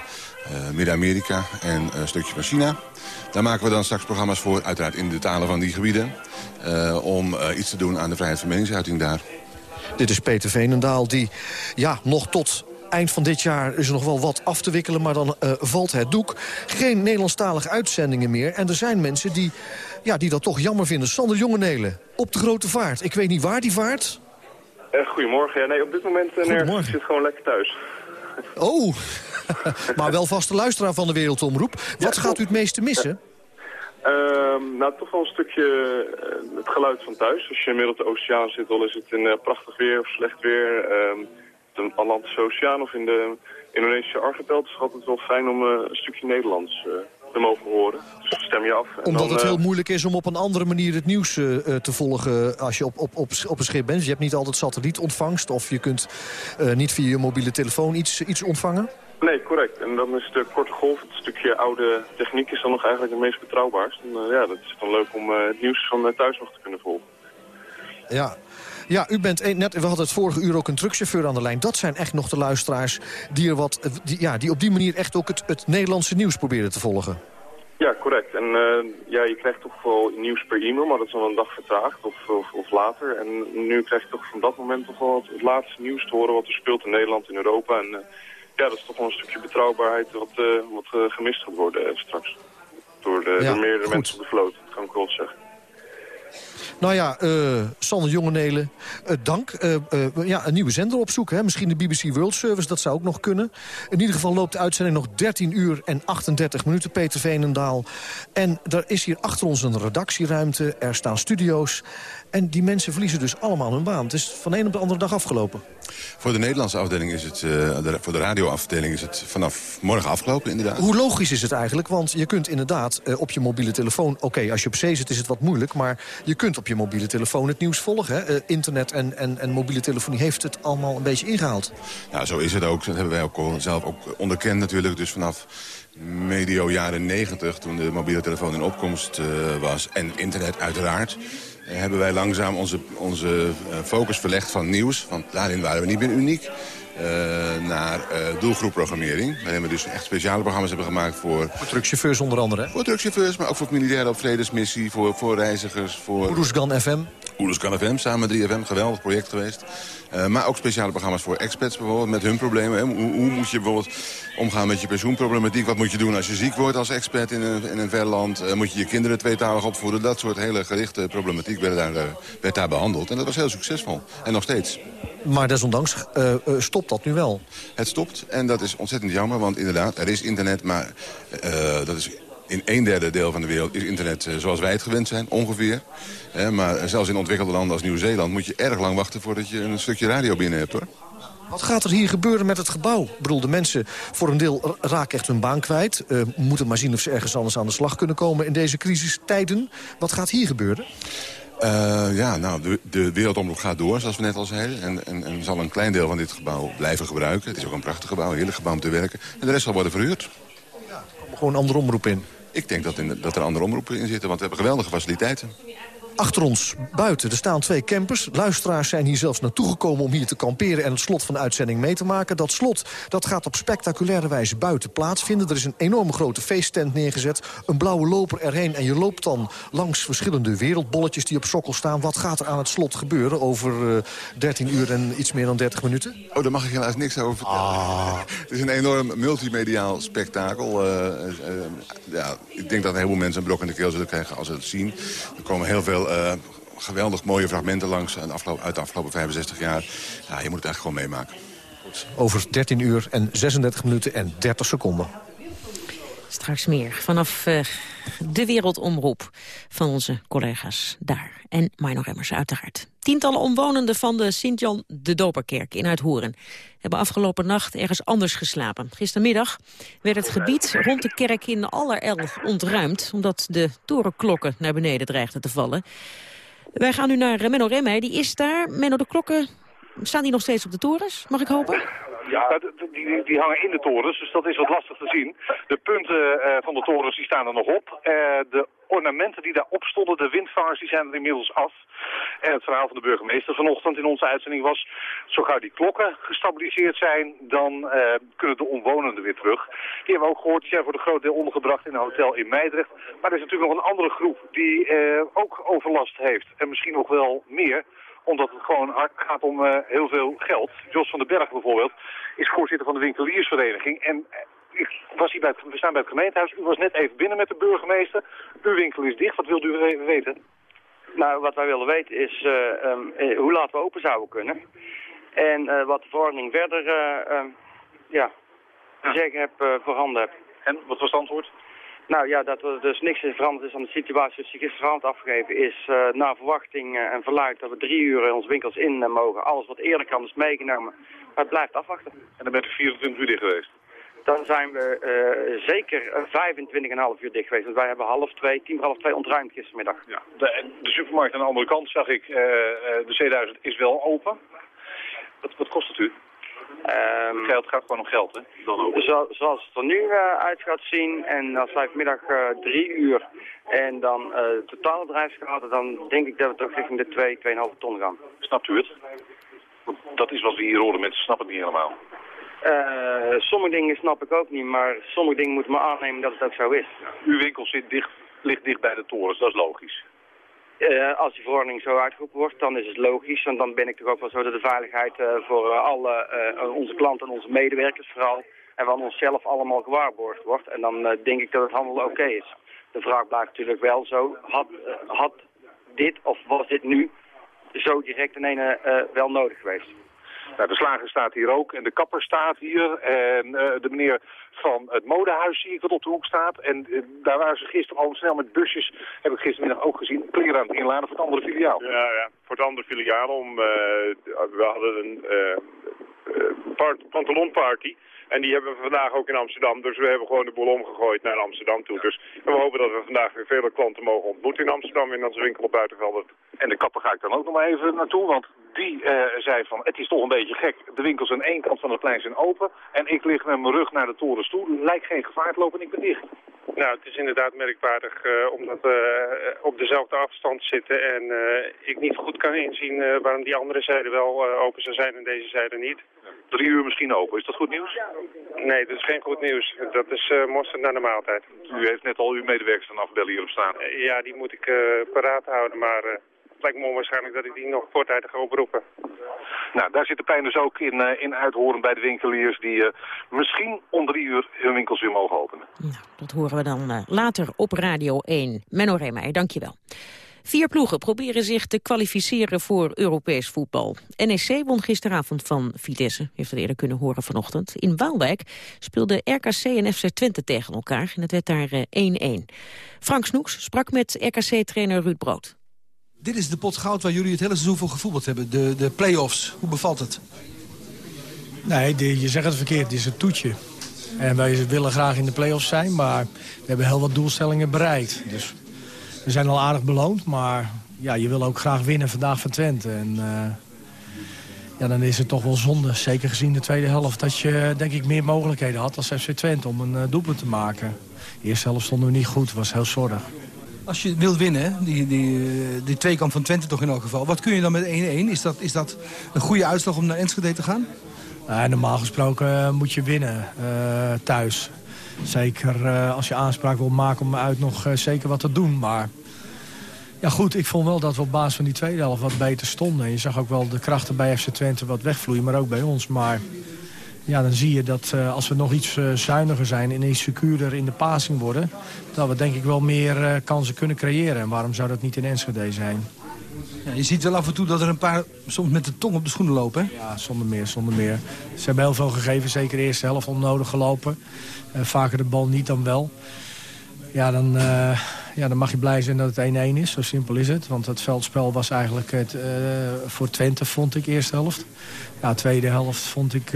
[SPEAKER 15] Midden-Amerika en een stukje van China. Daar maken we dan straks programma's voor, uiteraard in de talen van die gebieden. om iets te doen aan de vrijheid van meningsuiting daar.
[SPEAKER 14] Dit is Peter Veenendaal die ja, nog tot eind van dit jaar is er nog wel wat af te wikkelen... maar dan uh, valt het doek. Geen Nederlandstalige uitzendingen meer. En er zijn mensen die, ja, die dat toch jammer vinden. Sander Jongenelen, op de grote vaart. Ik weet niet waar die vaart.
[SPEAKER 16] Uh, goedemorgen. Ja, nee, op dit moment uh, nergens. Ik zit gewoon lekker thuis.
[SPEAKER 14] Oh, maar wel vaste luisteraar van de Wereldomroep. Wat ja, gaat u het meeste missen?
[SPEAKER 16] Ehm, nou, toch wel een stukje eh, het geluid van thuis. Als je midden op de oceaan zit, al is het in prachtig weer of slecht weer. Um, de Atlantische Oceaan of in de Indonesische archipel. Het is altijd wel fijn om een stukje Nederlands te mogen horen. Dus stem je af.
[SPEAKER 14] Omdat het heel moeilijk is om op een andere manier het nieuws te volgen als je op, op, op, op een schip bent. Dus je hebt niet altijd satellietontvangst of je kunt niet via je mobiele telefoon iets, iets ontvangen?
[SPEAKER 16] Nee, correct. En dan is de korte golf, het stukje oude techniek, is dan nog eigenlijk het meest betrouwbaarst. En uh, ja, dat is dan leuk om het nieuws van thuis nog te kunnen volgen.
[SPEAKER 14] Ja. Ja, u bent een, net, we hadden het vorige uur ook een truckchauffeur aan de lijn. Dat zijn echt nog de luisteraars die, er wat, die, ja, die op die manier echt ook het, het Nederlandse nieuws proberen te volgen.
[SPEAKER 16] Ja, correct. En ja, je krijgt toch wel nieuws per e-mail, maar dat is dan een dag vertraagd of, of, of, later. En nu krijg je toch van dat moment toch wel het, het, laatste nieuws te horen wat er speelt in Nederland, in Europa en ja, dat is toch wel een stukje betrouwbaarheid wat, uh, wat gemist gaat worden straks. Door, de, ja, door meerdere goed. mensen op de vloot, dat kan ik wel zeggen.
[SPEAKER 14] Nou ja, uh, Sander Jongenelen, uh, dank. Uh, ja, een nieuwe zender opzoeken. Hè? Misschien de BBC World Service, dat zou ook nog kunnen. In ieder geval loopt de uitzending nog 13 uur en 38 minuten, Peter Veenendaal. En er is hier achter ons een redactieruimte, er staan studio's. En die mensen verliezen dus allemaal hun baan. Het is van de een op de andere dag afgelopen.
[SPEAKER 15] Voor de Nederlandse afdeling is het, uh, de, voor de radioafdeling is het vanaf morgen afgelopen inderdaad.
[SPEAKER 14] Hoe logisch is het eigenlijk? Want je kunt inderdaad uh, op je mobiele telefoon... oké, okay, als je op zee zit is het wat moeilijk... maar je kunt op je mobiele telefoon het nieuws volgen. Hè? Uh, internet en, en, en mobiele telefonie heeft het allemaal een beetje ingehaald.
[SPEAKER 15] Ja, zo is het ook. Dat hebben wij ook zelf ook onderkend natuurlijk. Dus vanaf medio jaren 90, toen de mobiele telefoon in opkomst was... en internet uiteraard hebben wij langzaam onze, onze focus verlegd van nieuws. Want daarin waren we niet meer uniek. Uh, naar uh, doelgroepprogrammering. Waarin we dus echt speciale programma's hebben gemaakt voor...
[SPEAKER 14] Voor truckchauffeurs onder andere?
[SPEAKER 15] Voor truckchauffeurs, maar ook voor militairen op vredesmissie, voor, voor reizigers, voor...
[SPEAKER 14] Oeruzgan FM?
[SPEAKER 15] Oeruzgan FM, samen met 3FM, geweldig project geweest. Uh, maar ook speciale programma's voor expats bijvoorbeeld, met hun problemen. Hoe, hoe, moet je bijvoorbeeld omgaan met je pensioenproblematiek? Wat moet je doen als je ziek wordt als expert in een, in een ver land? moet je je kinderen tweetalig opvoeden? Dat soort hele gerichte problematiek werd daar, werd daar behandeld. En dat was heel succesvol. En nog steeds.
[SPEAKER 14] Maar desondanks uh, stopt dat nu wel.
[SPEAKER 15] Het stopt en dat is ontzettend jammer, want inderdaad, er is internet, maar uh, dat is in een derde deel van de wereld is internet zoals wij het gewend zijn, ongeveer. Eh, maar zelfs in ontwikkelde landen als Nieuw-Zeeland moet je erg lang wachten voordat je een stukje radio binnen hebt, hoor.
[SPEAKER 14] Wat gaat er hier gebeuren met het gebouw? Ik bedoel, de mensen voor een deel raken echt hun baan kwijt. Uh, moeten maar zien of ze ergens anders aan de slag kunnen komen in deze crisistijden. Wat gaat hier gebeuren?
[SPEAKER 15] Uh, ja, nou, de, de wereldomroep gaat door, zoals we net al zeiden. En, en, en, zal een klein deel van dit gebouw blijven gebruiken. Het is ook een prachtig gebouw, een heerlijk gebouw om te werken. En de rest zal worden verhuurd.
[SPEAKER 14] Ja, er komen gewoon andere omroepen in.
[SPEAKER 15] Ik denk dat, in, dat er andere omroepen in zitten, want we hebben geweldige faciliteiten.
[SPEAKER 14] Achter ons, buiten, er staan twee campers. Luisteraars zijn hier zelfs naartoe gekomen om hier te kamperen... en het slot van de uitzending mee te maken. Dat slot dat gaat op spectaculaire wijze buiten plaatsvinden. Er is een enorme grote feesttent neergezet. Een blauwe loper erheen en je loopt dan langs verschillende wereldbolletjes... die op sokkel staan. Wat gaat er aan het slot gebeuren over uh, 13 uur en iets meer dan 30 minuten?
[SPEAKER 15] Oh, daar mag ik helaas niks over vertellen. Ah. het is een enorm multimediaal spektakel. Uh, uh, ja, ik denk dat een heleboel mensen een brok in de keel zullen krijgen als ze het zien. Er komen heel veel uh, geweldig mooie fragmenten langs uit de afgelopen 65 jaar. Ja, je moet het echt gewoon meemaken.
[SPEAKER 14] Over 13 uur en 36 minuten en 30 seconden.
[SPEAKER 8] Straks meer vanaf uh, de wereldomroep van onze collega's daar. En Mino Remmers uiteraard. Tientallen omwonenden van de Sint-Jan de Doperkerk in Uithoeren... hebben afgelopen nacht ergens anders geslapen. Gistermiddag werd het gebied rond de kerk in allerijl ontruimd... omdat de torenklokken naar beneden dreigden te vallen. Wij gaan nu naar Menno die is daar. Menno, de klokken, staan die nog steeds op de torens, mag ik hopen?
[SPEAKER 17] Ja, die, die, hangen in de torens, dus dat is wat lastig te zien. De punten uh, van de torens die staan er nog op. Uh, de ornamenten die daarop stonden, de windvangers, die zijn er inmiddels af. En het verhaal van de burgemeester vanochtend in onze uitzending was... zo gauw die klokken gestabiliseerd zijn, dan uh, kunnen de omwonenden weer terug. Die hebben we ook gehoord, die zijn voor de groot deel ondergebracht in een hotel in Meidrecht. Maar er is natuurlijk nog een andere groep die ook overlast heeft. En misschien nog wel meer omdat het gewoon gaat om uh, heel veel geld. Jos van den Berg bijvoorbeeld is voorzitter van de winkeliersvereniging. En ik was hier bij het, we staan bij het gemeentehuis. U was net even binnen met de burgemeester. Uw winkel is dicht. Wat wilde u weten?
[SPEAKER 18] Nou, wat wij willen weten is uh, um, hoe laat we open zouden kunnen. En uh, wat de verordening verder uh, ja, te zeggen heb, voorhanden heb.
[SPEAKER 17] En, wat was het antwoord?
[SPEAKER 18] Nou ja, dat er dus niks in veranderd is aan de situatie die gisteravond afgegeven is. Uh, naar verwachting uh, en verluid dat we drie uur in onze winkels in uh, mogen. Alles wat eerder kan is meegenomen. Maar het blijft afwachten.
[SPEAKER 17] En dan bent u 24 uur dicht geweest?
[SPEAKER 18] Dan zijn we zeker 25,5 uur dicht geweest. Want wij hebben half twee, tien half twee ontruimd gistermiddag.
[SPEAKER 17] Ja. De, de supermarkt aan de andere kant zag ik, de C1000 is wel open. Wat, wat kost het u?
[SPEAKER 18] Um,
[SPEAKER 17] geld gaat gewoon om geld, hè? Dan ook.
[SPEAKER 18] Zo, zoals het er nu uh, uit gaat zien, en als wij vanmiddag uh, drie uur en dan uh, het totale bedrijfsgehalte, dan denk ik dat we toch richting de 2, 2,5 ton gaan.
[SPEAKER 17] Snapt u het? Dat is wat we hier horen, mensen snappen het niet helemaal.
[SPEAKER 18] sommige dingen snap ik ook niet, maar sommige dingen moeten we aannemen dat het ook zo is.
[SPEAKER 17] Uw winkel zit dicht, ligt dicht bij de torens, dat is logisch.
[SPEAKER 18] Uh, als die verordening zo uitgeroepen wordt, dan is het logisch. Want dan ben ik toch ook wel zo dat de veiligheid uh, voor uh, alle onze klanten en onze medewerkers vooral... en van onszelf allemaal gewaarborgd wordt. En dan denk ik dat het handel oké is. De vraag blijft natuurlijk wel zo, had, had dit of was dit nu zo direct in ene wel nodig geweest?
[SPEAKER 17] Nou, de slager staat hier ook en de kapper staat hier. En uh, de meneer van het modehuis zie ik wat op de hoek staat. En uh, daar waren ze gisteren al snel met busjes, heb ik gistermiddag ook gezien, kleren aan het inladen voor het andere filiaal.
[SPEAKER 19] Ja, ja. voor het andere filiaal. Om, uh, we hadden een pantalonparty. En die hebben we vandaag ook in Amsterdam. Dus we hebben gewoon de boel omgegooid naar Amsterdam toe. Dus we hopen dat we vandaag weer vele klanten mogen ontmoeten in Amsterdam in onze winkel op Buitenvelden.
[SPEAKER 17] En de kapper ga ik dan ook nog maar even naartoe, want die uh, zei van het is toch een beetje gek. De winkels aan één kant van het plein zijn open en ik lig met mijn rug naar de torens toe. Lijkt geen gevaar te lopen en ik ben dicht.
[SPEAKER 19] Nou, het is inderdaad merkwaardig uh, omdat we uh, op dezelfde afstand zitten en ik niet goed kan inzien waarom die andere zijde wel open zou zijn en deze zijde niet.
[SPEAKER 17] Drie uur misschien open, is dat goed nieuws?
[SPEAKER 19] Nee, dat is geen goed nieuws. Dat is uh, mosterd naar de maaltijd.
[SPEAKER 17] U heeft net al uw medewerkers aan afbellen hierop staan.
[SPEAKER 19] Uh, ja, die moet ik paraat houden, maar lijkt me onwaarschijnlijk dat ik die nog voortijdig ga oproepen.
[SPEAKER 17] Nou, daar zit de pijn dus ook in, in uithoren bij de winkeliers die misschien om drie uur hun winkels weer mogen openen.
[SPEAKER 8] Nou, dat horen we dan later op Radio 1. Menno Reemeijer, dankjewel. Vier ploegen proberen zich te kwalificeren voor Europees voetbal. NEC won gisteravond van Vitesse, heeft het eerder kunnen horen vanochtend. In Waalwijk speelden RKC en FC Twente tegen elkaar en het werd daar 1-1. Frank Snoeks sprak met RKC-trainer Ruud Brood.
[SPEAKER 20] Dit is de pot goud waar jullie het hele seizoen voor gevoetbald hebben, de, de play-offs. Hoe bevalt het?
[SPEAKER 21] Nee, je zegt het verkeerd, het is een toetje. En wij willen graag in de play-offs zijn, maar we hebben heel wat doelstellingen bereikt. Dus we zijn al aardig beloond, maar ja, je wil ook graag winnen vandaag van Twente. En uh, ja, dan is het toch wel zonde, zeker gezien de tweede helft... dat je denk ik meer mogelijkheden had als FC Twente om een uh, doelpunt te maken. De eerste helft stonden we niet goed, was heel zorg.
[SPEAKER 20] Als je wilt winnen, die, die, die tweekant van Twente toch in elk geval... wat kun je dan met 1-1? Is dat, is dat een goede uitslag om naar Enschede te gaan?
[SPEAKER 21] Nou, normaal gesproken uh, moet je winnen uh, thuis. Zeker als je aanspraak wil maken om uit nog zeker wat te doen. Maar ja goed, ik vond wel dat we op basis van die tweede helft wat beter stonden. Je zag ook wel de krachten bij FC Twente wat wegvloeien, maar ook bij ons. Maar ja, dan zie je dat uh, als we nog iets uh, zuiniger zijn en iets secuurder in de passing worden... dat we denk ik wel meer uh, kansen kunnen creëren. En waarom zou dat niet in Enschede zijn?
[SPEAKER 20] Ja, je ziet wel af en toe dat er een paar soms met de tong op de schoenen lopen, hè?
[SPEAKER 21] Ja, zonder meer, zonder meer. Ze hebben heel veel gegeven, zeker de eerste helft onnodig gelopen. vaker de bal niet dan wel. Ja, dan, ja, dan mag je blij zijn dat het 1-1 is. Zo simpel is het. Want het veldspel was eigenlijk het, voor Twente, vond ik, eerste helft. Ja, tweede helft vond ik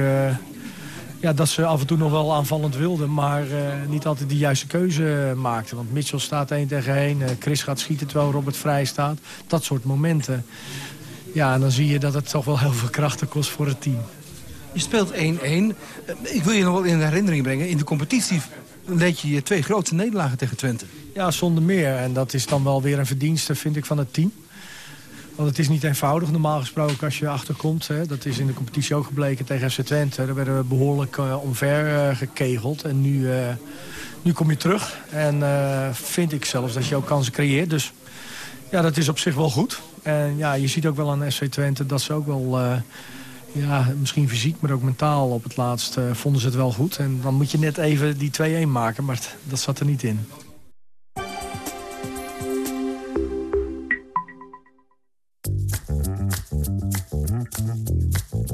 [SPEAKER 21] ja, dat ze af en toe nog wel aanvallend wilden... maar uh, niet altijd de juiste keuze maakten. Want Mitchell staat 1 tegen 1. Uh, Chris gaat schieten terwijl Robert vrij staat. Dat soort momenten. Ja, en dan zie je dat het toch wel heel veel krachten kost voor het team.
[SPEAKER 20] Je speelt 1-1. Ik wil je nog wel in herinnering brengen. In de competitie leed je je twee grote nederlagen tegen Twente.
[SPEAKER 21] Ja, zonder meer. En dat is dan wel weer een verdienste, vind ik, van het team. Want het is niet eenvoudig normaal gesproken als je achterkomt. Hè. Dat is in de competitie ook gebleken tegen FC Twente. Daar werden we behoorlijk uh, omver uh, gekegeld. En nu, uh, nu kom je terug. En vind ik zelfs dat je ook kansen creëert. Dus ja, dat is op zich wel goed. En ja, je ziet ook wel aan FC Twente dat ze ook wel... ja, misschien fysiek, maar ook mentaal op het laatst vonden ze het wel goed. En dan moet je net even die 2-1 maken, maar dat zat er niet in.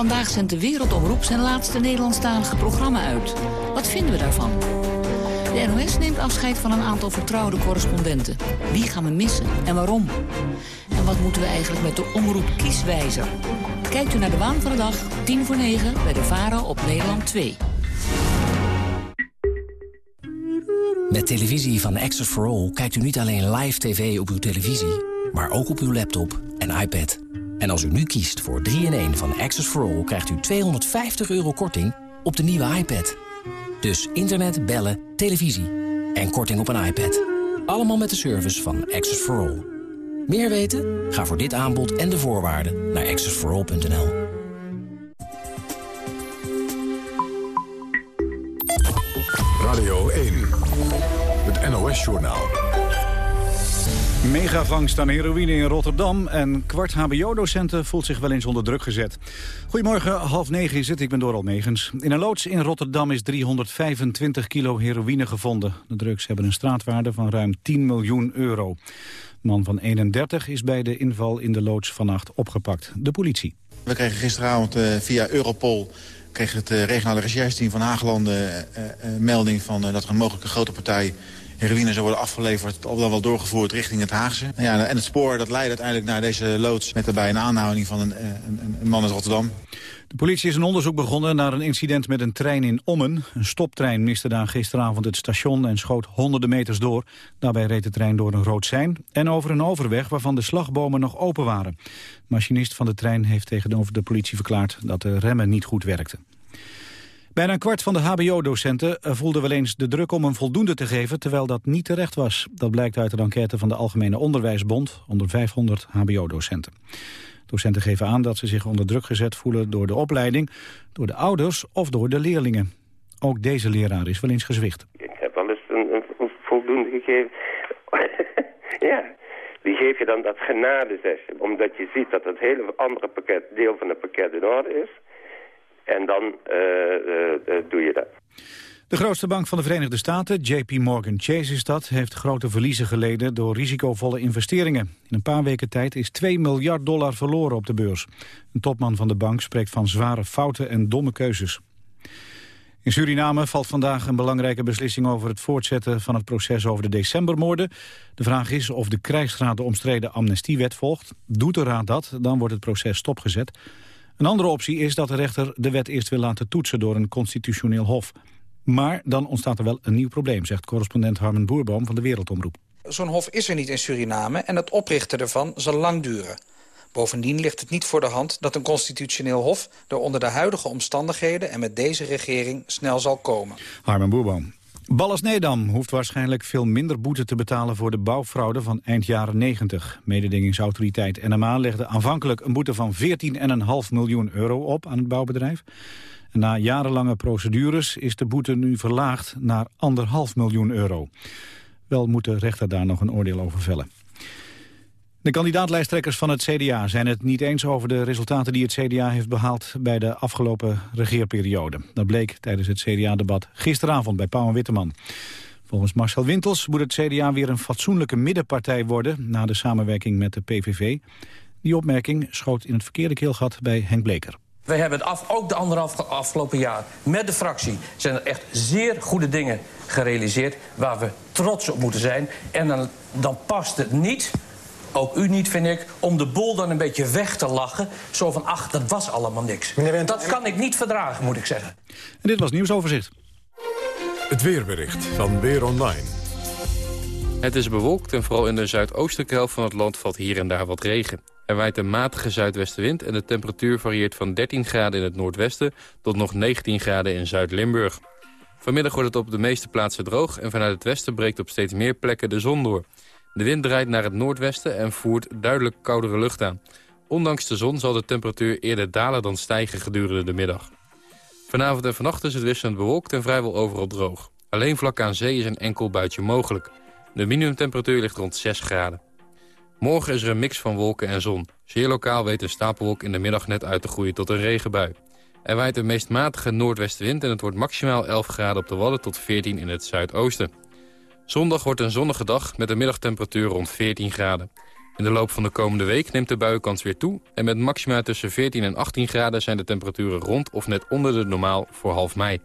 [SPEAKER 22] Vandaag zendt de Wereldomroep zijn laatste Nederlandstalige programma uit. Wat vinden we daarvan? De NOS neemt afscheid van een aantal vertrouwde correspondenten. Wie gaan we missen en waarom? En wat moeten we eigenlijk met de omroep kieswijzer? Kijkt u naar de waan van de dag, 10 voor 9, bij de VARA op Nederland 2.
[SPEAKER 23] Met televisie van Access for All kijkt u niet alleen live tv op uw televisie... maar ook op uw laptop en iPad. En als u nu kiest voor 3-in-1 van Access for All... krijgt u 250 euro korting op de nieuwe iPad. Dus internet, bellen, televisie en korting op een iPad. Allemaal met de service van Access for All. Meer weten? Ga voor dit aanbod en de voorwaarden naar accessforall.nl.
[SPEAKER 1] Radio 1, het NOS-journaal.
[SPEAKER 2] Megavangst aan heroïne in Rotterdam en kwart hbo-docenten voelt zich wel eens onder druk gezet. Goedemorgen, half negen is het, ik ben Doral Megens. In een loods in Rotterdam is 325 kilo heroïne gevonden. De drugs hebben een straatwaarde van ruim 10 miljoen euro. Man van 31 is bij de inval in de loods vannacht opgepakt. De politie.
[SPEAKER 24] We kregen gisteravond uh, via Europol kreeg het uh, regionale recherche van Haaglanden uh, melding van dat er een mogelijke grote partij heroïne zou worden afgeleverd... of dan wel doorgevoerd richting het Haagse. Nou ja, en het spoor dat leidt uiteindelijk naar deze loods... met daarbij een aanhouding van een, een, een man uit Rotterdam.
[SPEAKER 2] De politie is een onderzoek begonnen naar een incident met een trein in Ommen. Een stoptrein miste daar gisteravond het station en schoot honderden meters door. Daarbij reed de trein door een rood sein en over een overweg waarvan de slagbomen nog open waren. De machinist van de trein heeft tegenover de politie verklaard dat de remmen niet goed werkten. Bijna een kwart van de hbo-docenten voelde wel eens de druk om een voldoende te geven, terwijl dat niet terecht was. Dat blijkt uit een enquête van de Algemene Onderwijsbond onder 500 hbo-docenten. Docenten geven aan dat ze zich onder druk gezet voelen door de opleiding, door de ouders of door de leerlingen. Ook deze leraar is wel eens gezwicht.
[SPEAKER 25] Ik heb wel eens een, een voldoende gegeven. ja, die geef je dan dat genadezesje, omdat je ziet dat het hele andere pakket, deel van het pakket in orde is. En dan uh, uh, doe je dat.
[SPEAKER 2] De grootste bank van de Verenigde Staten, JP Morgan Chase is dat, heeft grote verliezen geleden door risicovolle investeringen. In een paar weken tijd is 2 miljard dollar verloren op de beurs. Een topman van de bank spreekt van zware fouten en domme keuzes. In Suriname valt vandaag een belangrijke beslissing over het voortzetten van het proces over de decembermoorden. De vraag is of de krijgsraad de omstreden amnestiewet volgt. Doet de raad dat, dan wordt het proces stopgezet. Een andere optie is dat de rechter de wet eerst wil laten toetsen door een constitutioneel hof. Maar dan ontstaat er wel een nieuw probleem, zegt correspondent Harmen Boerboom van de Wereldomroep.
[SPEAKER 26] Zo'n hof is er niet in Suriname en het oprichten ervan zal lang duren. Bovendien ligt het niet voor de hand dat een constitutioneel hof... er onder de huidige omstandigheden en met deze regering snel zal komen.
[SPEAKER 2] Harmen Boerboom. Ballas Nedam hoeft waarschijnlijk veel minder boete te betalen voor de bouwfraude van eind jaren 90. Mededingingsautoriteit NMA legde aanvankelijk een boete van 14,5 miljoen euro op aan het bouwbedrijf. Na jarenlange procedures is de boete nu verlaagd naar 1,5 miljoen euro. Wel moet de rechter daar nog een oordeel over vellen. De kandidaatlijsttrekkers van het CDA zijn het niet eens over de resultaten die het CDA heeft behaald bij de afgelopen regeerperiode. Dat bleek tijdens het CDA-debat gisteravond bij Pauw en Witteman. Volgens Marcel Wintels moet het CDA weer een fatsoenlijke middenpartij worden na de samenwerking met de PVV. Die opmerking schoot in het verkeerde keelgat bij Henk Bleker.
[SPEAKER 27] Wij hebben het af, ook de anderhalf afgelopen jaar met de fractie... zijn er echt zeer goede dingen gerealiseerd waar we trots op moeten zijn. En dan, dan past het niet ook u niet, vind ik, om de boel dan een beetje weg te lachen. Zo van, ach, dat was allemaal niks. Dat kan ik niet verdragen, moet ik zeggen.
[SPEAKER 2] En dit was Nieuwsoverzicht.
[SPEAKER 1] Het weerbericht van Weer Online.
[SPEAKER 28] Het is bewolkt en vooral in de zuidoostelijke helft van het land valt hier en daar wat regen. Er waait een matige zuidwestenwind en de temperatuur varieert van 13 graden in het noordwesten... tot nog 19 graden in Zuid-Limburg. Vanmiddag wordt het op de meeste plaatsen droog en vanuit het westen breekt op steeds meer plekken de zon door. De wind draait naar het noordwesten en voert duidelijk koudere lucht aan. Ondanks de zon zal de temperatuur eerder dalen dan stijgen gedurende de middag. Vanavond en vannacht is het wisselend bewolkt en vrijwel overal droog. Alleen vlak aan zee is een enkel buitje mogelijk. De minimumtemperatuur ligt rond 6 graden. Morgen is er een mix van wolken en zon. Zeer lokaal weet een stapelwolk in de middag net uit te groeien tot een regenbui. Er waait een meest matige noordwestenwind en het wordt maximaal 11 graden op de Wadden tot 14 in het zuidoosten. Zondag wordt een zonnige dag met een middagtemperatuur rond 14 graden. In de loop van de komende week neemt de buienkans weer toe... en met maxima tussen 14 en 18 graden zijn de temperaturen rond of net onder de normaal voor half mei.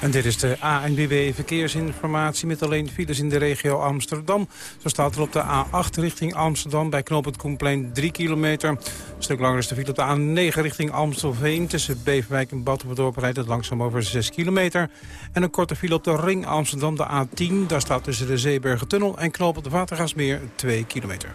[SPEAKER 3] En dit is de ANBB Verkeersinformatie met alleen files in de regio Amsterdam. Zo staat er op de A8 richting Amsterdam bij knooppunt Koenplein 3 kilometer. Een stuk langer is de file op de A9 richting Amstelveen. Tussen Beverwijk en Battenverdorp rijdt het langzaam over 6 kilometer. En een korte file op de ring Amsterdam, de A10. Daar staat tussen de Zeebergentunnel en knooppunt Watergasmeer 2 kilometer.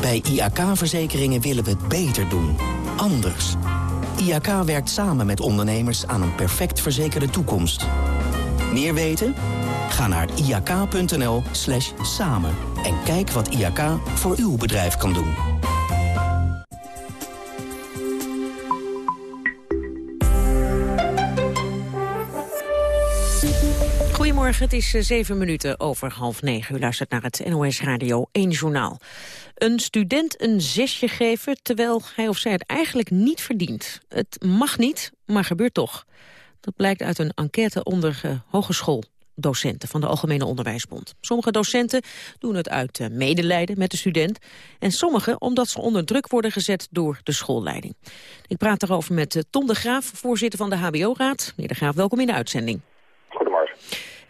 [SPEAKER 29] Bij IAK-verzekeringen willen we het beter doen. Anders. IAK werkt samen met ondernemers aan een perfect verzekerde toekomst. Meer weten? Ga naar iak.nl slash samen en kijk wat IAK voor uw bedrijf kan doen.
[SPEAKER 8] Goedemorgen, het is eh, zeven minuten over half negen. U luistert naar het NOS Radio 1 Journaal. Een student een zesje geven terwijl hij of zij het eigenlijk niet verdient. Het mag niet, maar gebeurt toch. Dat blijkt uit een enquête onder uh, hogeschooldocenten van de Algemene Onderwijsbond. Sommige docenten doen het uit uh, medelijden met de student... en sommige omdat ze onder druk worden gezet door de schoolleiding. Ik praat daarover met uh, Tom de Graaf, voorzitter van de HBO-raad. Meneer de Graaf, welkom in de uitzending.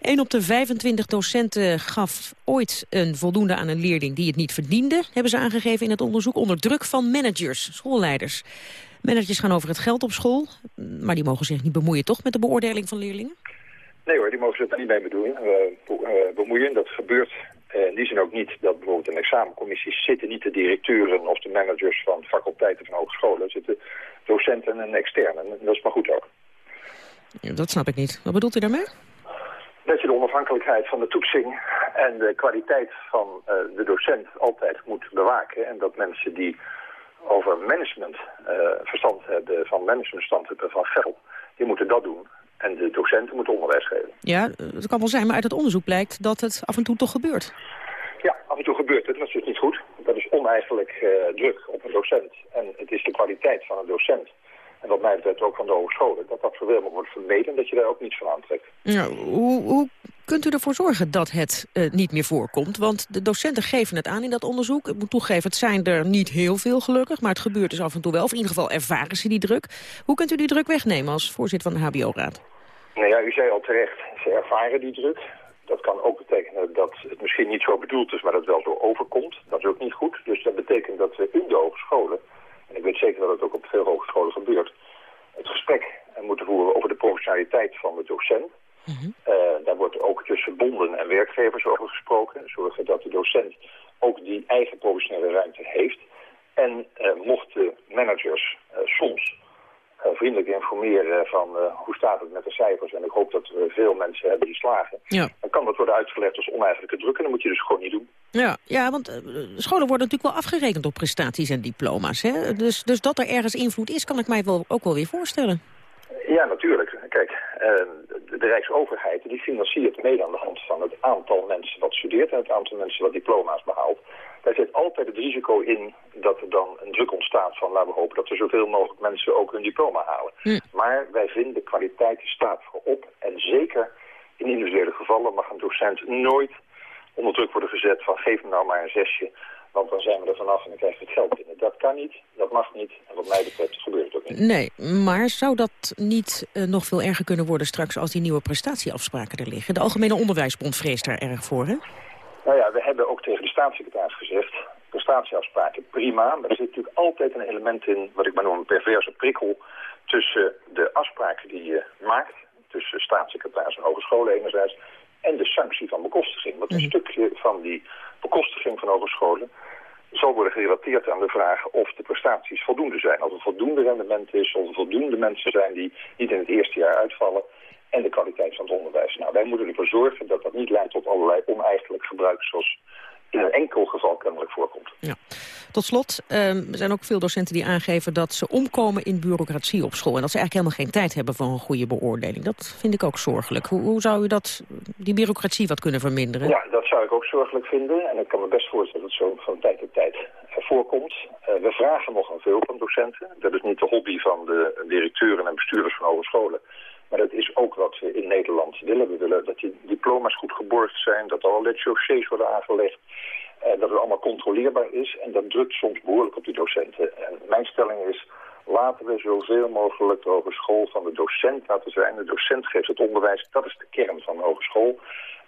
[SPEAKER 30] Goedemorgen.
[SPEAKER 8] 1 op de 25 docenten gaf ooit een voldoende aan een leerling die het niet verdiende, hebben ze aangegeven in het onderzoek onder druk van managers, schoolleiders. Managers gaan over het geld op school, maar die mogen zich niet bemoeien toch met de beoordeling van leerlingen?
[SPEAKER 30] Nee hoor, die mogen zich daar niet mee bedoelen, uh, bemoeien. Dat gebeurt in die zin ook niet dat bijvoorbeeld in examencommissies zitten niet de directeuren of de managers van faculteiten van hogescholen. zitten docenten en externen. Dat is maar goed ook.
[SPEAKER 8] Ja, dat snap ik niet. Wat bedoelt u daarmee?
[SPEAKER 30] Dat je de onafhankelijkheid van de toetsing en de kwaliteit van uh, de docent altijd moet bewaken. En dat mensen die over management uh, verstand hebben, van managementstand hebben van geld, die moeten dat doen. En de docenten moeten onderwijs geven.
[SPEAKER 8] Ja, dat kan wel zijn, maar uit het onderzoek blijkt dat het af en toe toch gebeurt.
[SPEAKER 30] Ja, af en toe gebeurt het, maar dat is dus niet goed. Dat is oneigenlijk uh, druk op een docent. En het is de kwaliteit van een docent en wat mij betreft ook van de hogescholen, dat dat zoveel mogelijk wordt vermeden, dat je daar ook niets van aantrekt.
[SPEAKER 8] Ja, hoe, hoe kunt u ervoor zorgen dat het uh, niet meer voorkomt? Want de docenten geven het aan in dat onderzoek. Ik moet toegeven, het zijn er niet heel veel gelukkig, maar het gebeurt dus af en toe wel. Of in ieder geval ervaren ze die druk. Hoe kunt u die druk wegnemen als voorzitter van de HBO-raad?
[SPEAKER 30] Nou ja, u zei al terecht, ze ervaren die druk. Dat kan ook betekenen dat het misschien niet zo bedoeld is, maar dat het wel zo overkomt. Dat is ook niet goed. Dus dat betekent dat we in de hogescholen en ik weet zeker dat het ook op veel hogescholen gebeurt, het gesprek moeten voeren over de professionaliteit van de docent. Mhm. Eh, daar wordt ook tussen bonden en werkgevers over gesproken. Zorgen dat de docent ook die eigen professionele ruimte heeft. En uh, mochten managers uh, soms vriendelijk informeren van uh, hoe staat het met de cijfers. En ik hoop dat we veel mensen hebben die slagen. Ja. Dan kan dat worden uitgelegd als oneigenlijke druk en dat moet je dus gewoon niet doen.
[SPEAKER 8] Ja, ja want uh, scholen worden natuurlijk wel afgerekend op prestaties en diploma's. Hè? Dus, dus dat er ergens invloed is, kan ik mij wel, ook wel weer voorstellen.
[SPEAKER 30] Ja, natuurlijk. Kijk, uh, de Rijksoverheid die financiert mede aan de hand van het aantal mensen wat studeert en het aantal mensen wat diploma's behaalt. Daar zit altijd het risico in dat er dan een druk ontstaat van laten we hopen dat er zoveel mogelijk mensen ook hun diploma halen. Hm. Maar wij vinden kwaliteit staat voorop en zeker in individuele gevallen mag een docent nooit onder druk worden gezet van geef me nou maar een zesje want dan zijn we er vanaf en dan krijg je het geld binnen. Dat kan niet, dat mag niet. En wat mij betreft gebeurt het ook niet.
[SPEAKER 8] Nee, maar zou dat niet uh, nog veel erger kunnen worden straks... als die nieuwe prestatieafspraken er liggen? De Algemene Onderwijsbond vreest daar erg voor, hè?
[SPEAKER 30] Nou ja, we hebben ook tegen de staatssecretaris gezegd... prestatieafspraken, prima. Maar er zit natuurlijk altijd een element in... wat ik maar noem een perverse prikkel... tussen de afspraken die je maakt... tussen staatssecretaris en hogescholen enerzijds... en de sanctie van bekostiging. Want een mhm. stukje van die bekostiging van hogescholen zal worden gerelateerd aan de vraag of de prestaties voldoende zijn. Of er voldoende rendement is, of er voldoende mensen zijn die niet in het eerste jaar uitvallen. En de kwaliteit van het onderwijs. Nou, wij moeten ervoor zorgen dat dat niet leidt tot allerlei oneigenlijk gebruik zoals in een enkel geval kennelijk voorkomt.
[SPEAKER 8] Ja. Tot slot, um, er zijn ook veel docenten die aangeven dat ze omkomen in bureaucratie op school. En dat ze eigenlijk helemaal geen tijd hebben voor een goede beoordeling. Dat vind ik ook zorgelijk. Hoe, hoe zou u dat, die bureaucratie wat kunnen verminderen?
[SPEAKER 30] Ja, dat zou ik ook zorgelijk vinden. En ik kan me best voorstellen dat het zo van tijd tot tijd voorkomt. Uh, we vragen nogal veel van docenten. Dat is niet de hobby van de directeuren en bestuurders van hogescholen. Maar dat is ook wat we in Nederland willen. We willen dat die diploma's goed geborgd zijn, dat er allerlei dossiers worden aangelegd. Uh, dat het allemaal controleerbaar is. En dat drukt soms behoorlijk op die docenten. En mijn stelling is, laten we zoveel mogelijk de hogeschool van de docent laten zijn. De docent geeft het onderwijs, dat is de kern van de hogeschool.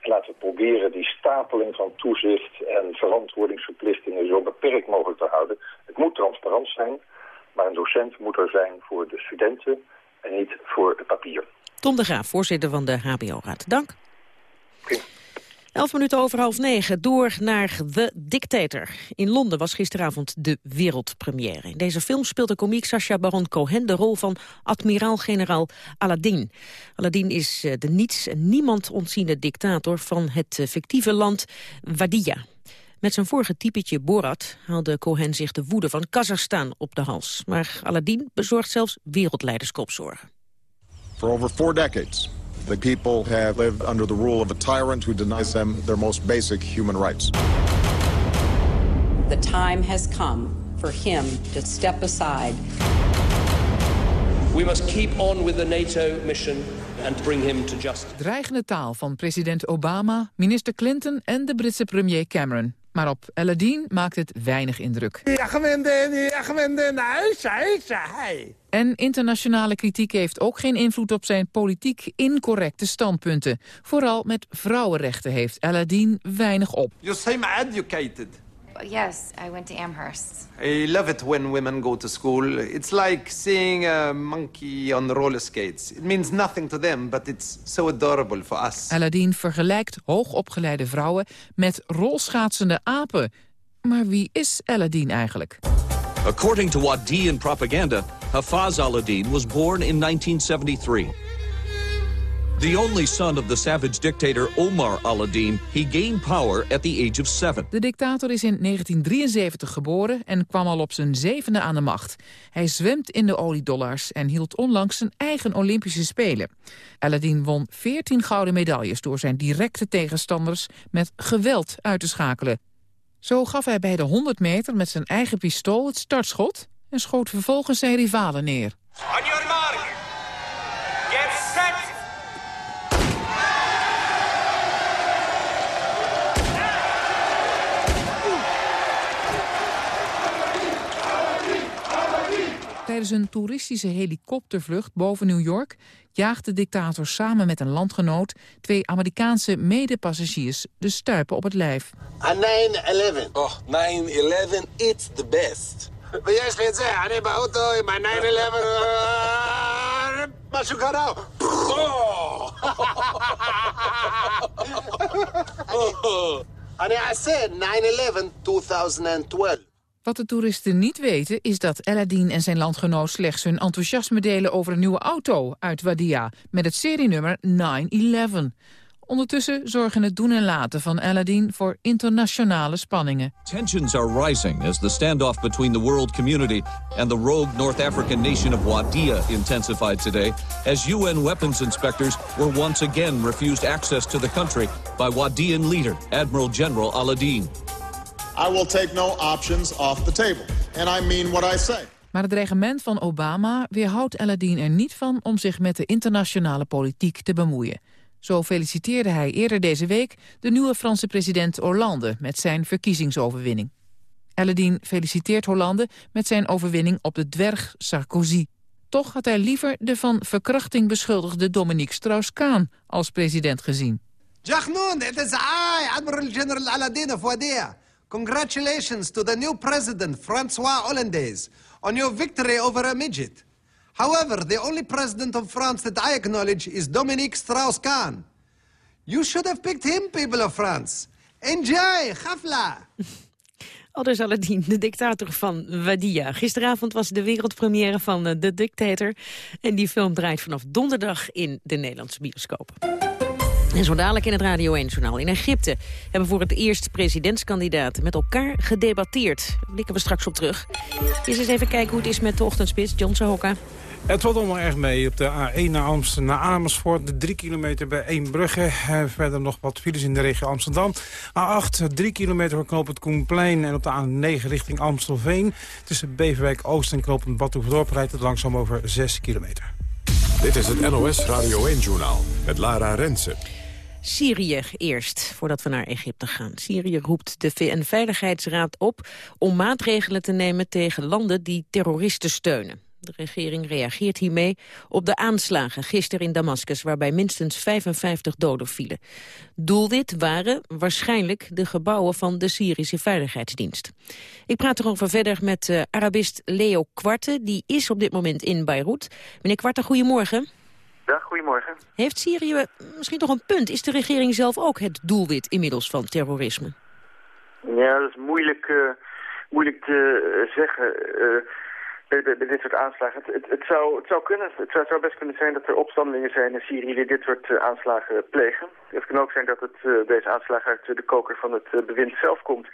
[SPEAKER 30] En laten we proberen die stapeling van toezicht en verantwoordingsverplichtingen zo beperkt mogelijk te houden. Het moet transparant zijn, maar een docent moet er zijn voor de studenten en niet voor het papier.
[SPEAKER 8] Tom de Graaf, voorzitter van de HBO-raad. Dank. Elf minuten over half negen, door naar The Dictator. In Londen was gisteravond de wereldpremière. In deze film speelt de komiek Sacha Baron Cohen de rol van admiraal-generaal Aladdin. Aladdin is eh, de niets en niemand ontziende dictator van het eh, fictieve land Wadia. Met zijn vorige typetje Borat haalde Cohen zich de woede van Kazachstan op de hals. Maar Aladdin bezorgt zelfs wereldleiderskopzorgen.
[SPEAKER 31] For over four decades, the people have lived under the rule of a tyrant who denies them their most basic human rights.
[SPEAKER 32] The time has come for him to step aside.
[SPEAKER 33] We must keep on with the NATO mission and bring him to justice.
[SPEAKER 34] Dreigende taal van president Obama, minister Clinton en de Britse premier Cameron. Maar op Aladdin maakt het weinig indruk. En internationale kritiek heeft ook geen invloed op zijn politiek incorrecte standpunten. Vooral met vrouwenrechten heeft Aladdin weinig op.
[SPEAKER 33] You seem educated.
[SPEAKER 35] Yes, I went to Amherst.
[SPEAKER 33] I love it when women go to school. It's like seeing a monkey on roller skates. It means nothing to them, but it's so adorable for us.
[SPEAKER 34] Aladdin vergelijkt hoogopgeleide vrouwen met rolschaatsende apen. Maar wie is Aladdin eigenlijk?
[SPEAKER 36] According to Wadian propaganda, Hafez Aladdin was born in 1973. The only son of the savage dictator Omar al-Din, he gained power at the age of seven.
[SPEAKER 34] De dictator is in 1973 geboren en kwam al op zijn zevende aan de macht. Hij zwemt in de oliedollars en hield onlangs zijn eigen Olympische Spelen. Aladdin won 14 gouden medailles door zijn directe tegenstanders met geweld uit te schakelen. Zo gaf hij bij de 100 meter met zijn eigen pistool het startschot en schoot vervolgens zijn rivalen neer. Tijdens een toeristische helikoptervlucht boven New York jaagt de dictator samen met een landgenoot twee Amerikaanse medepassagiers de stuipen op het lijf. 9-11.
[SPEAKER 33] Oh, 9-11, it's the best.
[SPEAKER 35] Wil jij geen zeggen? in mijn auto, mijn 9-11. Maar eh, zo kan nou. Oh, oh. I said 9-11 2012.
[SPEAKER 34] Wat de toeristen niet weten is dat Aladdin en zijn landgenoot slechts hun enthousiasme delen over een nieuwe auto uit Wadia met het serienummer 911. Ondertussen zorgen het doen en laten van Aladdin voor internationale spanningen.
[SPEAKER 36] Tensions are rising as the standoff between the world community and the rogue North African nation of Wadiya intensified today as UN weapons inspectors were once again refused access to the country by Wadiyan leader Admiral General Aladdin.
[SPEAKER 31] I will take no options off the table. And I mean what I say.
[SPEAKER 34] Maar het dreigement van Obama weerhoudt Aladdin er niet van om zich met de internationale politiek te bemoeien. Zo feliciteerde hij eerder deze week de nieuwe Franse president Hollande met zijn verkiezingsoverwinning. Aladdin feliciteert Hollande met zijn overwinning op de dwerg Sarkozy. Toch had hij liever de van verkrachting beschuldigde Dominique Strauss-Kaan als president gezien.
[SPEAKER 35] Jahnoun, it is I, Admiral General Aladdin of. Congratulations to the new president, Francois Hollandaise, on your victory over a midget. However, the only president of France that I acknowledge is Dominique Strauss-Kahn. You should have picked him, people of France. Enjoy, gafla!
[SPEAKER 8] Aldus Aladdin, de dictator van Wadia. Gisteravond was de wereldpremière van The eh, Dictator. En die film draait vanaf donderdag in de Nederlandse bioscoop. En zo dadelijk in het Radio 1-journaal. In Egypte hebben voor het eerst presidentskandidaten met elkaar gedebatteerd. Daar blikken we straks op terug. Eerst eens even kijken hoe het is met de ochtendspits. John Sohoka.
[SPEAKER 3] Het valt allemaal erg mee op de A1 naar, Amsterdam, naar Amersfoort. De 3 kilometer bij Eembrugge. Uh, verder nog wat files in de regio Amsterdam. A8, 3 kilometer voor knooppunt Koenplein. En op de A9 richting Amstelveen. Tussen Beverwijk Oost en knooppunt Badhoevedorp rijdt het langzaam over 6 kilometer.
[SPEAKER 1] Dit is het NOS Radio 1-journaal met Lara Rensen.
[SPEAKER 8] Syrië eerst, voordat we naar Egypte gaan. Syrië roept de VN-veiligheidsraad op om maatregelen te nemen tegen landen die terroristen steunen. De regering reageert hiermee op de aanslagen gisteren in Damascus... waarbij minstens 55 doden vielen. Doelwit waren waarschijnlijk de gebouwen van de Syrische Veiligheidsdienst. Ik praat erover verder met uh, Arabist Leo Kwarte. Die is op dit moment in Beirut. Meneer Kwarte, goedemorgen.
[SPEAKER 37] Dag, goedemorgen.
[SPEAKER 8] Heeft Syrië misschien toch een punt? Is de regering zelf ook het doelwit inmiddels van terrorisme?
[SPEAKER 37] Ja, dat is moeilijk, uh, moeilijk te uh, zeggen bij, bij, dit soort aanslagen. Het, het, het, zou, het zou kunnen. Het zou, zou, best kunnen zijn dat er opstandelingen zijn in Syrië die dit soort uh, aanslagen plegen. Het kan ook zijn dat het, deze aanslagen uit de koker van het bewind zelf komt.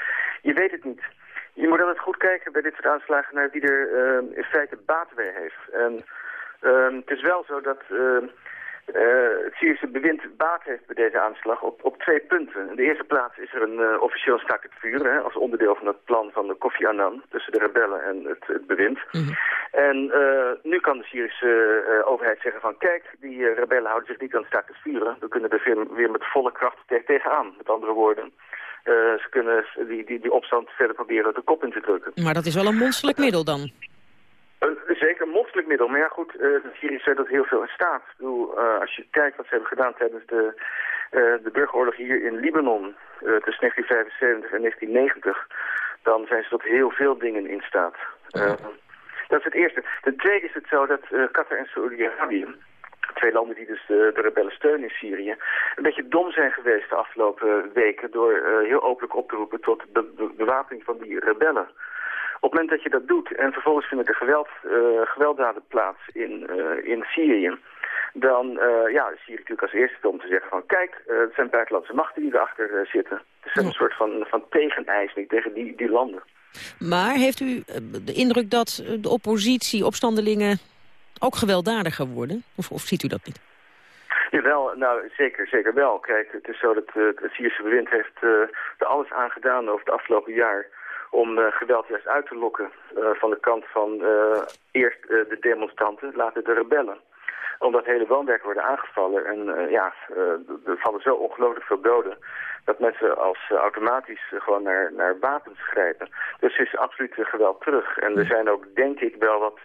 [SPEAKER 37] Je weet het niet. Je moet altijd goed kijken bij dit soort aanslagen naar wie er in feite baat bij heeft. En het is wel zo dat uh, uh, het Syrische bewind baat heeft bij deze aanslag op, op twee punten. In de eerste plaats is er een uh, officieel staakt het vuur hè, als onderdeel van het plan van de Kofi Annan tussen de rebellen en het, het bewind. Mm -hmm. En nu kan de Syrische overheid zeggen van kijk, die rebellen houden zich niet aan het staakt het vuren. We kunnen er weer, weer met volle kracht te tegenaan. Met andere woorden, ze kunnen die, die, die opstand verder proberen de kop in te drukken.
[SPEAKER 8] Maar dat is wel een monsterlijk middel dan?
[SPEAKER 37] Een zeker monsterlijk middel. Maar ja goed, uh, de Syriërs zet dat heel veel in staat. Ik bedoel, uh, als je kijkt wat ze hebben gedaan tijdens de, uh, de burgeroorlog hier in Libanon... tussen 1975 en 1990... dan zijn ze tot heel veel dingen in staat. dat is het eerste. Ten tweede is het zo dat Qatar en Saudi-Arabië... Twee landen die dus de, de, rebellen steunen in Syrië... een beetje dom zijn geweest de afgelopen weken... door heel openlijk op te roepen tot de be bewapening van die rebellen. Op het moment dat je dat doet en vervolgens vinden er geweld, uh, gewelddaden plaats in, uh, in Syrië... dan uh, ja, is Syrië natuurlijk als eerste om te zeggen van... kijk, het zijn buitenlandse machten die erachter zitten. Het is een soort van, van tegeneising tegen die, die landen.
[SPEAKER 8] Maar heeft u de indruk dat de oppositie, opstandelingen... ook gewelddadiger worden? Of, of ziet u dat niet?
[SPEAKER 37] Jawel, nou zeker, zeker wel. Kijk, het is zo dat het Syrische bewind heeft er alles aan gedaan over het afgelopen jaar om uh, geweld juist uit te lokken uh, van de kant van uh, eerst de demonstranten, later de rebellen. Omdat hele woonwerken worden aangevallen en ja, er vallen zo ongelooflijk veel doden dat mensen als automatisch gewoon naar, naar wapens grijpen. Dus er is absoluut geweld terug. En er zijn ook, denk ik, wel wat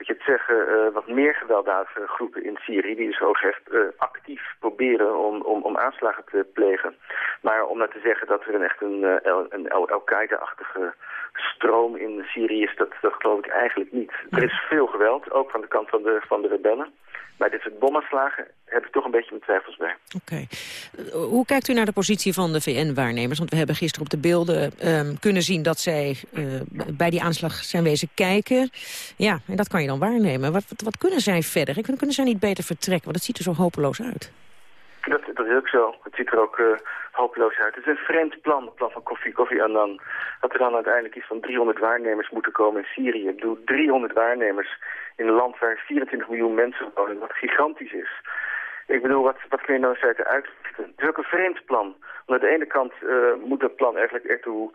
[SPEAKER 37] moet je het zeggen, uh, wat meer gewelddadige groepen in Syrië... die dus ook echt actief proberen om, om, om aanslagen te plegen. Maar om nou te zeggen dat er een echt een, uh, een Al-Qaeda-achtige stroom in Syrië is... Dat, dat geloof ik eigenlijk niet. Er is veel geweld, ook van de kant van de, van de rebellen. Bij dit soort bomaanslagen heb ik toch een beetje mijn twijfels bij.
[SPEAKER 8] Oké. Hoe kijkt u naar de positie van de VN-waarnemers? Want we hebben gisteren op de beelden um, kunnen zien dat zij uh, bij die aanslag zijn wezen kijken. Ja, en dat kan je dan waarnemen. Wat, wat, wat kunnen zij verder? Kunnen zij niet beter vertrekken? Want het ziet er zo hopeloos uit.
[SPEAKER 37] Dat, er ook zo. Het ziet er ook uh, hopeloos uit. Het is een vreemd plan, het plan van Kofi, Kofi Annan. Dat er dan uiteindelijk iets van 300 waarnemers moeten komen in Syrië. Ik bedoel, 300 waarnemers in een land waar 24 miljoen mensen wonen, wat gigantisch is. Ik bedoel, wat, wat kun je nou in feite uitrichten? Het is ook een vreemd plan. aan de ene kant uh, moet dat plan eigenlijk ertoe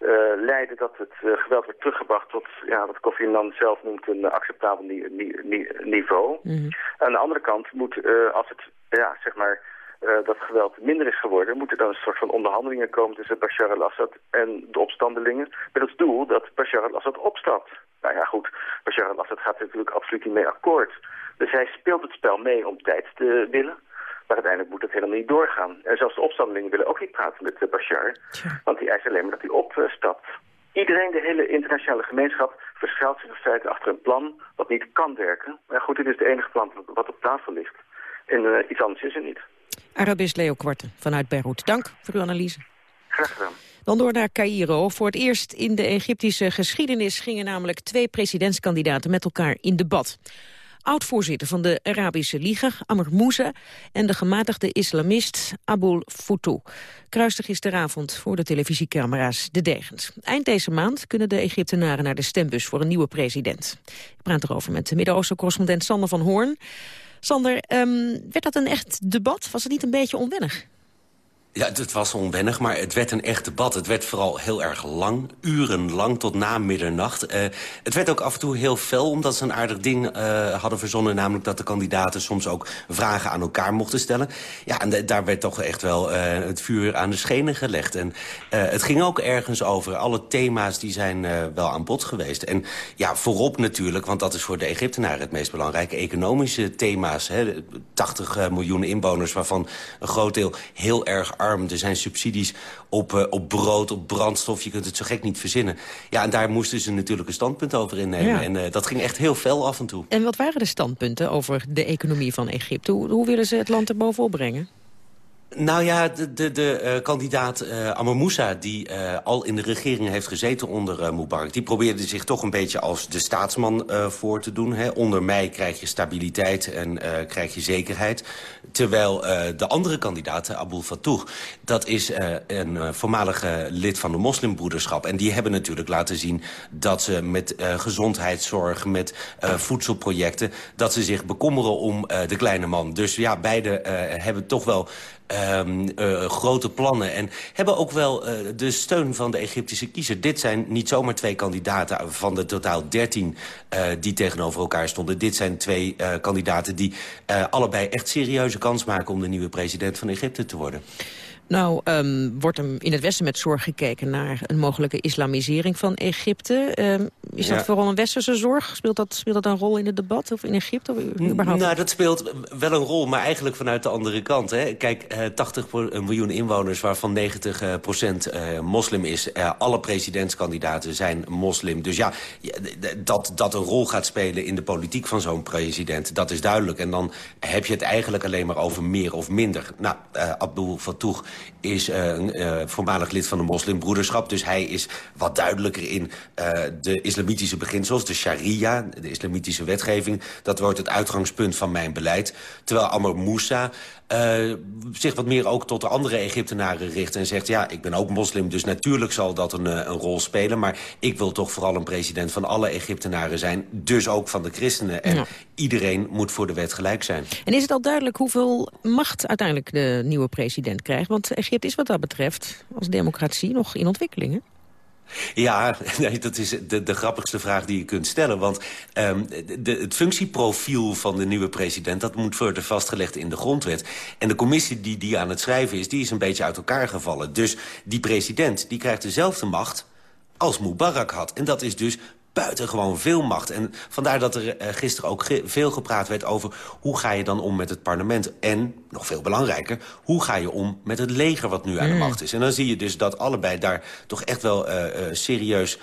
[SPEAKER 37] uh, leiden dat het uh, geweld wordt teruggebracht tot ja, wat Kofi Annan zelf noemt een acceptabel ni ni niveau. Mm -hmm. Aan de andere kant moet, als het ja, zeg maar, dat geweld minder is geworden, moeten er dan een soort van onderhandelingen komen tussen Bashar al-Assad en de opstandelingen. Met als doel dat Bashar al-Assad opstapt. Nou ja, goed, Bashar al-Assad gaat er natuurlijk absoluut niet mee akkoord. Dus hij speelt het spel mee om tijd te willen. Maar uiteindelijk moet het helemaal niet doorgaan. En zelfs de opstandelingen willen ook niet praten met uh, Bashar. Want die eist alleen maar dat hij opstapt. Iedereen, de hele internationale gemeenschap, verschuilt zich in feite achter een plan wat niet kan werken. Maar goed, dit is het enige plan wat op tafel ligt. En uh, iets anders is er niet.
[SPEAKER 8] Arabist Leo Kwarten vanuit Beirut. Dank voor uw analyse.
[SPEAKER 37] Graag gedaan.
[SPEAKER 8] Dan door naar Cairo. Voor het eerst in de Egyptische geschiedenis gingen namelijk twee presidentskandidaten met elkaar in debat oud-voorzitter van de Arabische Liga, Amr Moussa... en de gematigde islamist Abul Foutou kruisten gisteravond voor de televisiecamera's de degens. Eind deze maand kunnen de Egyptenaren naar de stembus voor een nieuwe president. Ik praat erover met de Midden-Oosten-correspondent Sander van Hoorn. Sander, um, werd dat een echt debat? Was het niet een beetje onwennig?
[SPEAKER 38] Ja, het was onwennig, maar het werd een echt debat. Het werd vooral heel erg lang, urenlang, tot na middernacht. Uh, het werd ook af en toe heel fel, omdat ze een aardig ding uh, hadden verzonnen... namelijk dat de kandidaten soms ook vragen aan elkaar mochten stellen. Ja, en daar werd toch echt wel uh, het vuur aan de schenen gelegd. En het ging ook ergens over. Alle thema's die zijn wel aan bod geweest. En ja, voorop natuurlijk, want dat is voor de Egyptenaren het meest belangrijke... economische thema's. Hè, 80 miljoen inwoners, waarvan een groot deel heel erg arm. Er zijn subsidies op, uh, op brood, op brandstof. Je kunt het zo gek niet verzinnen. Ja, en daar moesten ze natuurlijk een standpunt over innemen. Ja. En uh, dat ging echt heel fel af en toe.
[SPEAKER 8] En wat waren de standpunten over de economie van Egypte? Hoe, hoe willen ze het land er bovenop brengen?
[SPEAKER 38] Nou ja, de, de, de uh, kandidaat uh, Amr Moussa, die uh, al in de regering heeft gezeten onder Mubarak... die probeerde zich toch een beetje als de staatsman voor te doen. Hè. Onder mij krijg je stabiliteit en krijg je zekerheid. Terwijl de andere kandidaat, Abul Fattouh... dat is een voormalige lid van de moslimbroederschap. En die hebben natuurlijk laten zien dat ze met gezondheidszorg... met voedselprojecten, dat ze zich bekommeren om de kleine man. Dus ja, beide hebben toch wel um, grote plannen. En hebben ook wel uh, de steun van de Egyptische kiezer. Dit zijn niet zomaar twee kandidaten van de totaal dertien uh, die tegenover elkaar stonden. Dit zijn twee kandidaten die allebei echt serieuze kans maken... om de nieuwe president van Egypte te worden.
[SPEAKER 8] Nou, um, wordt er in het Westen met zorg gekeken naar een mogelijke islamisering van Egypte. Um, is dat vooral een westerse zorg? Speelt dat, speelt dat een rol in het debat of in Egypte? Of überhaupt?
[SPEAKER 38] Nou, dat speelt wel een rol, maar eigenlijk vanuit de andere kant. Hè. Kijk, uh, 80 miljoen inwoners, waarvan 90 uh, procent uh, moslim is. Alle presidentskandidaten zijn moslim. Dus ja, dat, dat een rol gaat spelen in de politiek van zo'n president, dat is duidelijk. En dan heb je het eigenlijk alleen maar over meer of minder. Nou, Abdul Fattouh is uh, een uh, voormalig lid van de moslimbroederschap. Dus hij is wat duidelijker in uh, de islamitische beginsels. De sharia, de islamitische wetgeving. Dat wordt het uitgangspunt van mijn beleid. Terwijl Amr Moussa uh, zich wat meer ook tot de andere Egyptenaren richt... en zegt, ja, ik ben ook moslim, dus natuurlijk zal dat een, een rol spelen... maar ik wil toch vooral een president van alle Egyptenaren zijn... dus ook van de christenen. En ja. iedereen moet voor de wet gelijk zijn.
[SPEAKER 8] En is het al duidelijk hoeveel macht uiteindelijk de nieuwe president krijgt? Want Is wat dat betreft als democratie nog in ontwikkeling, hè?
[SPEAKER 38] Ja, nee, dat is de, de grappigste vraag die je kunt stellen. Want um, de, het functieprofiel van de nieuwe president... dat moet worden vastgelegd in de grondwet. En de commissie die die aan het schrijven is... die is een beetje uit elkaar gevallen. Dus die president die krijgt dezelfde macht als Mubarak had. En dat is dus buitengewoon veel macht. En vandaar dat er uh, gisteren ook veel gepraat werd over... hoe ga je dan om met het parlement? En, nog veel belangrijker, hoe ga je om met het leger wat nu aan de
[SPEAKER 8] Mm.
[SPEAKER 38] macht is? En dan zie je dus dat allebei daar toch echt wel uh, uh, serieus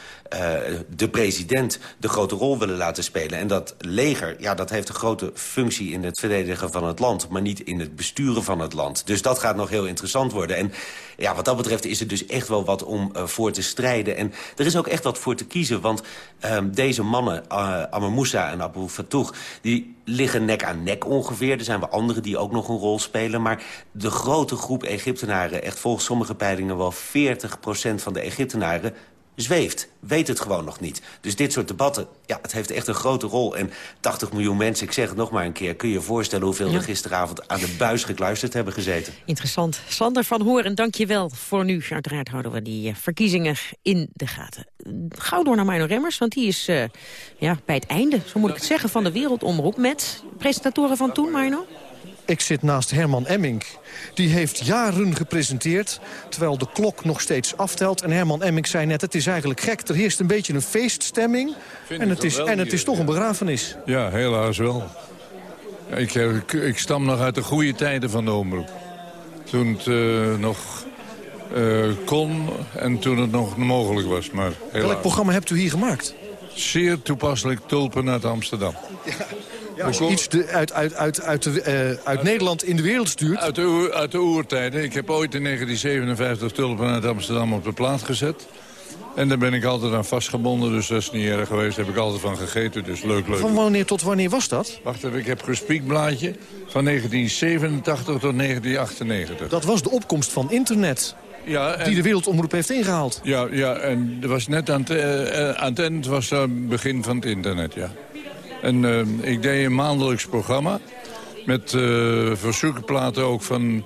[SPEAKER 38] de president de grote rol willen laten spelen. En dat leger, ja, dat heeft een grote functie in het verdedigen van het land... maar niet in het besturen van het land. Dus dat gaat nog heel interessant worden. En ja, wat dat betreft is er dus echt wel wat om voor te strijden. En er is ook echt wat voor te kiezen, want... Ehm, deze mannen, uh, en Abu Fatouh, die liggen nek aan nek ongeveer. Er zijn wel anderen die ook nog een rol spelen. Maar de grote groep Egyptenaren, echt volgens sommige peilingen wel 40% van de Egyptenaren zweeft, weet het gewoon nog niet. Dus dit soort debatten, ja, het heeft echt een grote rol. En 80 miljoen mensen, ik zeg het nog maar een keer... kun je je voorstellen hoeveel er gisteravond aan de buis gekluisterd hebben gezeten.
[SPEAKER 8] Interessant. Sander van Hoorn, dank je wel voor nu. Uiteraard houden we die uh, verkiezingen in de gaten. Gauw door naar Mino Remmers, want die is uh, ja, bij het einde... zo moet ik het zeggen, van de Wereldomroep... met presentatoren van toen, Mino.
[SPEAKER 14] Ik zit naast Herman Emmink. Die heeft jaren gepresenteerd, terwijl de klok nog steeds aftelt. En Herman Emmink zei net, het is eigenlijk gek. Er heerst een beetje een feeststemming. en het, is, en het is toch een begrafenis.
[SPEAKER 39] Ja, helaas wel. Ik, ik, ik stam nog uit de goede tijden van de omroep. Toen het uh, nog uh, kon en toen het nog mogelijk was. Maar helaas.
[SPEAKER 14] Welk programma hebt u hier gemaakt?
[SPEAKER 39] Zeer toepasselijk Tulpen uit Amsterdam.
[SPEAKER 14] Ja. Als je iets de, uit, uit, uit, uit, de, uh, uit Nederland in de wereld stuurt...
[SPEAKER 39] Uit de, uit de oertijden. Ik heb ooit in 1957 tulpen uit Amsterdam op de plaat gezet. En daar ben ik altijd aan vastgebonden, dus dat is niet erg geweest. Daar heb ik altijd van gegeten, dus leuk, leuk.
[SPEAKER 14] Van wanneer tot wanneer was dat?
[SPEAKER 39] Wacht even, ik heb gespiekblaadje van 1987 tot 1998.
[SPEAKER 14] Dat was de opkomst van internet. Ja, en... Die de wereldomroep heeft ingehaald.
[SPEAKER 39] Ja, ja en er was net aan het, uh, aan het eind was het begin van het internet, ja. En uh, ik deed een maandelijks programma met uh, verzoekenplaten ook van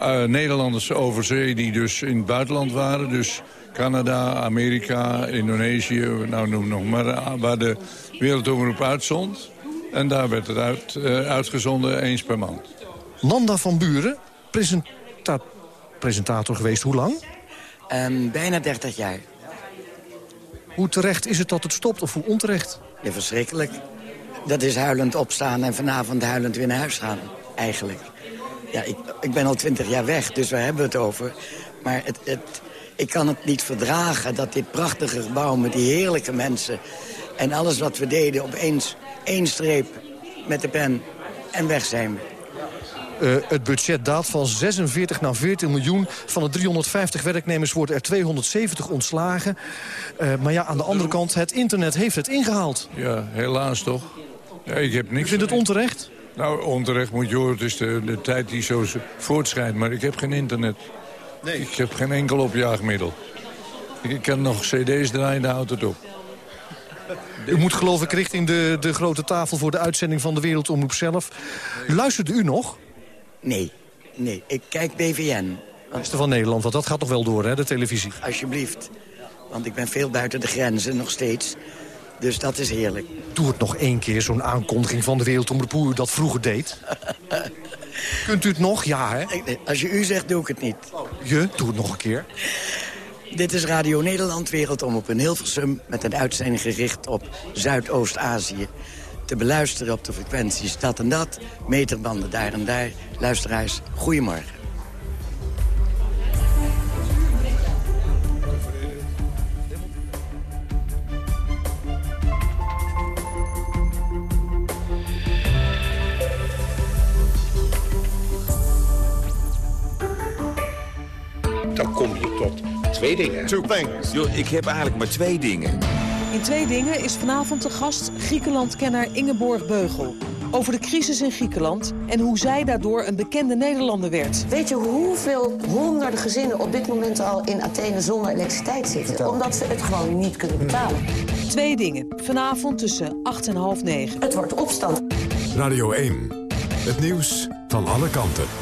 [SPEAKER 39] uh, Nederlanders over zee... die dus in het buitenland waren. Dus Canada, Amerika, Indonesië, nou noem nog maar... waar de Wereldomroep uitzond. En daar werd het uit, uitgezonden eens per maand.
[SPEAKER 14] Nanda van Buren, presenta presentator geweest, hoe lang?
[SPEAKER 40] Um, bijna 30 jaar.
[SPEAKER 14] Hoe terecht is het dat het stopt of hoe onterecht?
[SPEAKER 40] Ja, verschrikkelijk dat is huilend opstaan en vanavond huilend weer naar huis gaan, eigenlijk. Ja, ik, ik ben al twintig jaar weg, dus waar hebben we het over? Maar het, het, ik kan het niet verdragen dat dit prachtige gebouw met die heerlijke mensen... en alles wat we deden opeens één streep met de pen en weg zijn we.
[SPEAKER 14] Uh, het budget daalt van 46 naar 14 miljoen. Van de 350 werknemers worden er 270 ontslagen. Uh, maar ja, aan de andere kant, het internet heeft het ingehaald.
[SPEAKER 39] Ja, helaas toch. Ja, ik heb niks...
[SPEAKER 14] U vindt het onterecht?
[SPEAKER 39] Nou, onterecht moet je horen. Het is de, de tijd die zo voortschrijdt. Maar ik heb geen internet. Nee. Ik heb geen enkel opjaagmiddel. Ik kan nog cd's draaien, daar houdt het op.
[SPEAKER 14] U moet geloof ik richting de, de grote tafel voor de uitzending van de Wereldomroep zelf. Luisterde u nog?
[SPEAKER 40] Nee, nee. Ik kijk BVN.
[SPEAKER 14] Beste van Nederland, want dat gaat toch wel door, hè, de televisie?
[SPEAKER 40] Alsjeblieft. Want ik ben veel buiten de grenzen nog steeds. Dus dat is heerlijk.
[SPEAKER 14] Doe het nog één keer, zo'n aankondiging van de Wereldomroep... hoe u dat vroeger deed. Kunt u het nog? Ja, hè?
[SPEAKER 40] Als je u zegt, doe ik het niet.
[SPEAKER 14] Je? Doe het nog een keer.
[SPEAKER 40] Dit is Radio Nederland Wereldomroep in Hilversum... met een uitzending gericht op Zuidoost-Azië. Te beluisteren op de frequenties dat en dat, meterbanden daar en daar. Luisteraars, goedemorgen.
[SPEAKER 41] Twee dingen.
[SPEAKER 24] Two things. Yo, ik heb eigenlijk maar twee dingen.
[SPEAKER 42] In Twee Dingen is vanavond te gast Griekenland-kenner Ingeborg Beugel. Over de crisis in Griekenland en hoe zij daardoor een bekende Nederlander werd.
[SPEAKER 43] Weet je hoeveel honderden gezinnen op dit moment al in Athene zonder elektriciteit zitten? Omdat ze het gewoon niet kunnen betalen.
[SPEAKER 42] Twee Dingen, vanavond tussen 8 en half 9.
[SPEAKER 43] Het wordt opstand.
[SPEAKER 1] Radio 1, het nieuws van alle kanten.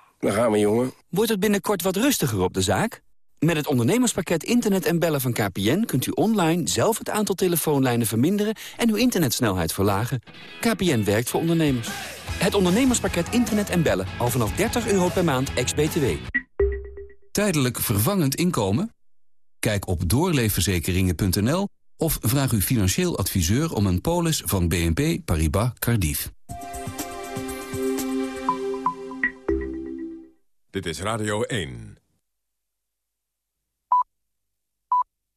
[SPEAKER 44] daar gaan we, jongen.
[SPEAKER 23] Wordt het binnenkort wat rustiger op de zaak? Met het ondernemerspakket Internet en Bellen van KPN... kunt u online zelf het aantal telefoonlijnen verminderen... en uw internetsnelheid verlagen. KPN werkt voor ondernemers. Het ondernemerspakket Internet en Bellen. Al vanaf 30 euro per maand, ex-BTW.
[SPEAKER 45] Tijdelijk vervangend inkomen? Kijk op doorleefverzekeringen.nl of vraag uw financieel adviseur om een polis van BNP Paribas Cardiff.
[SPEAKER 1] Dit is Radio 1.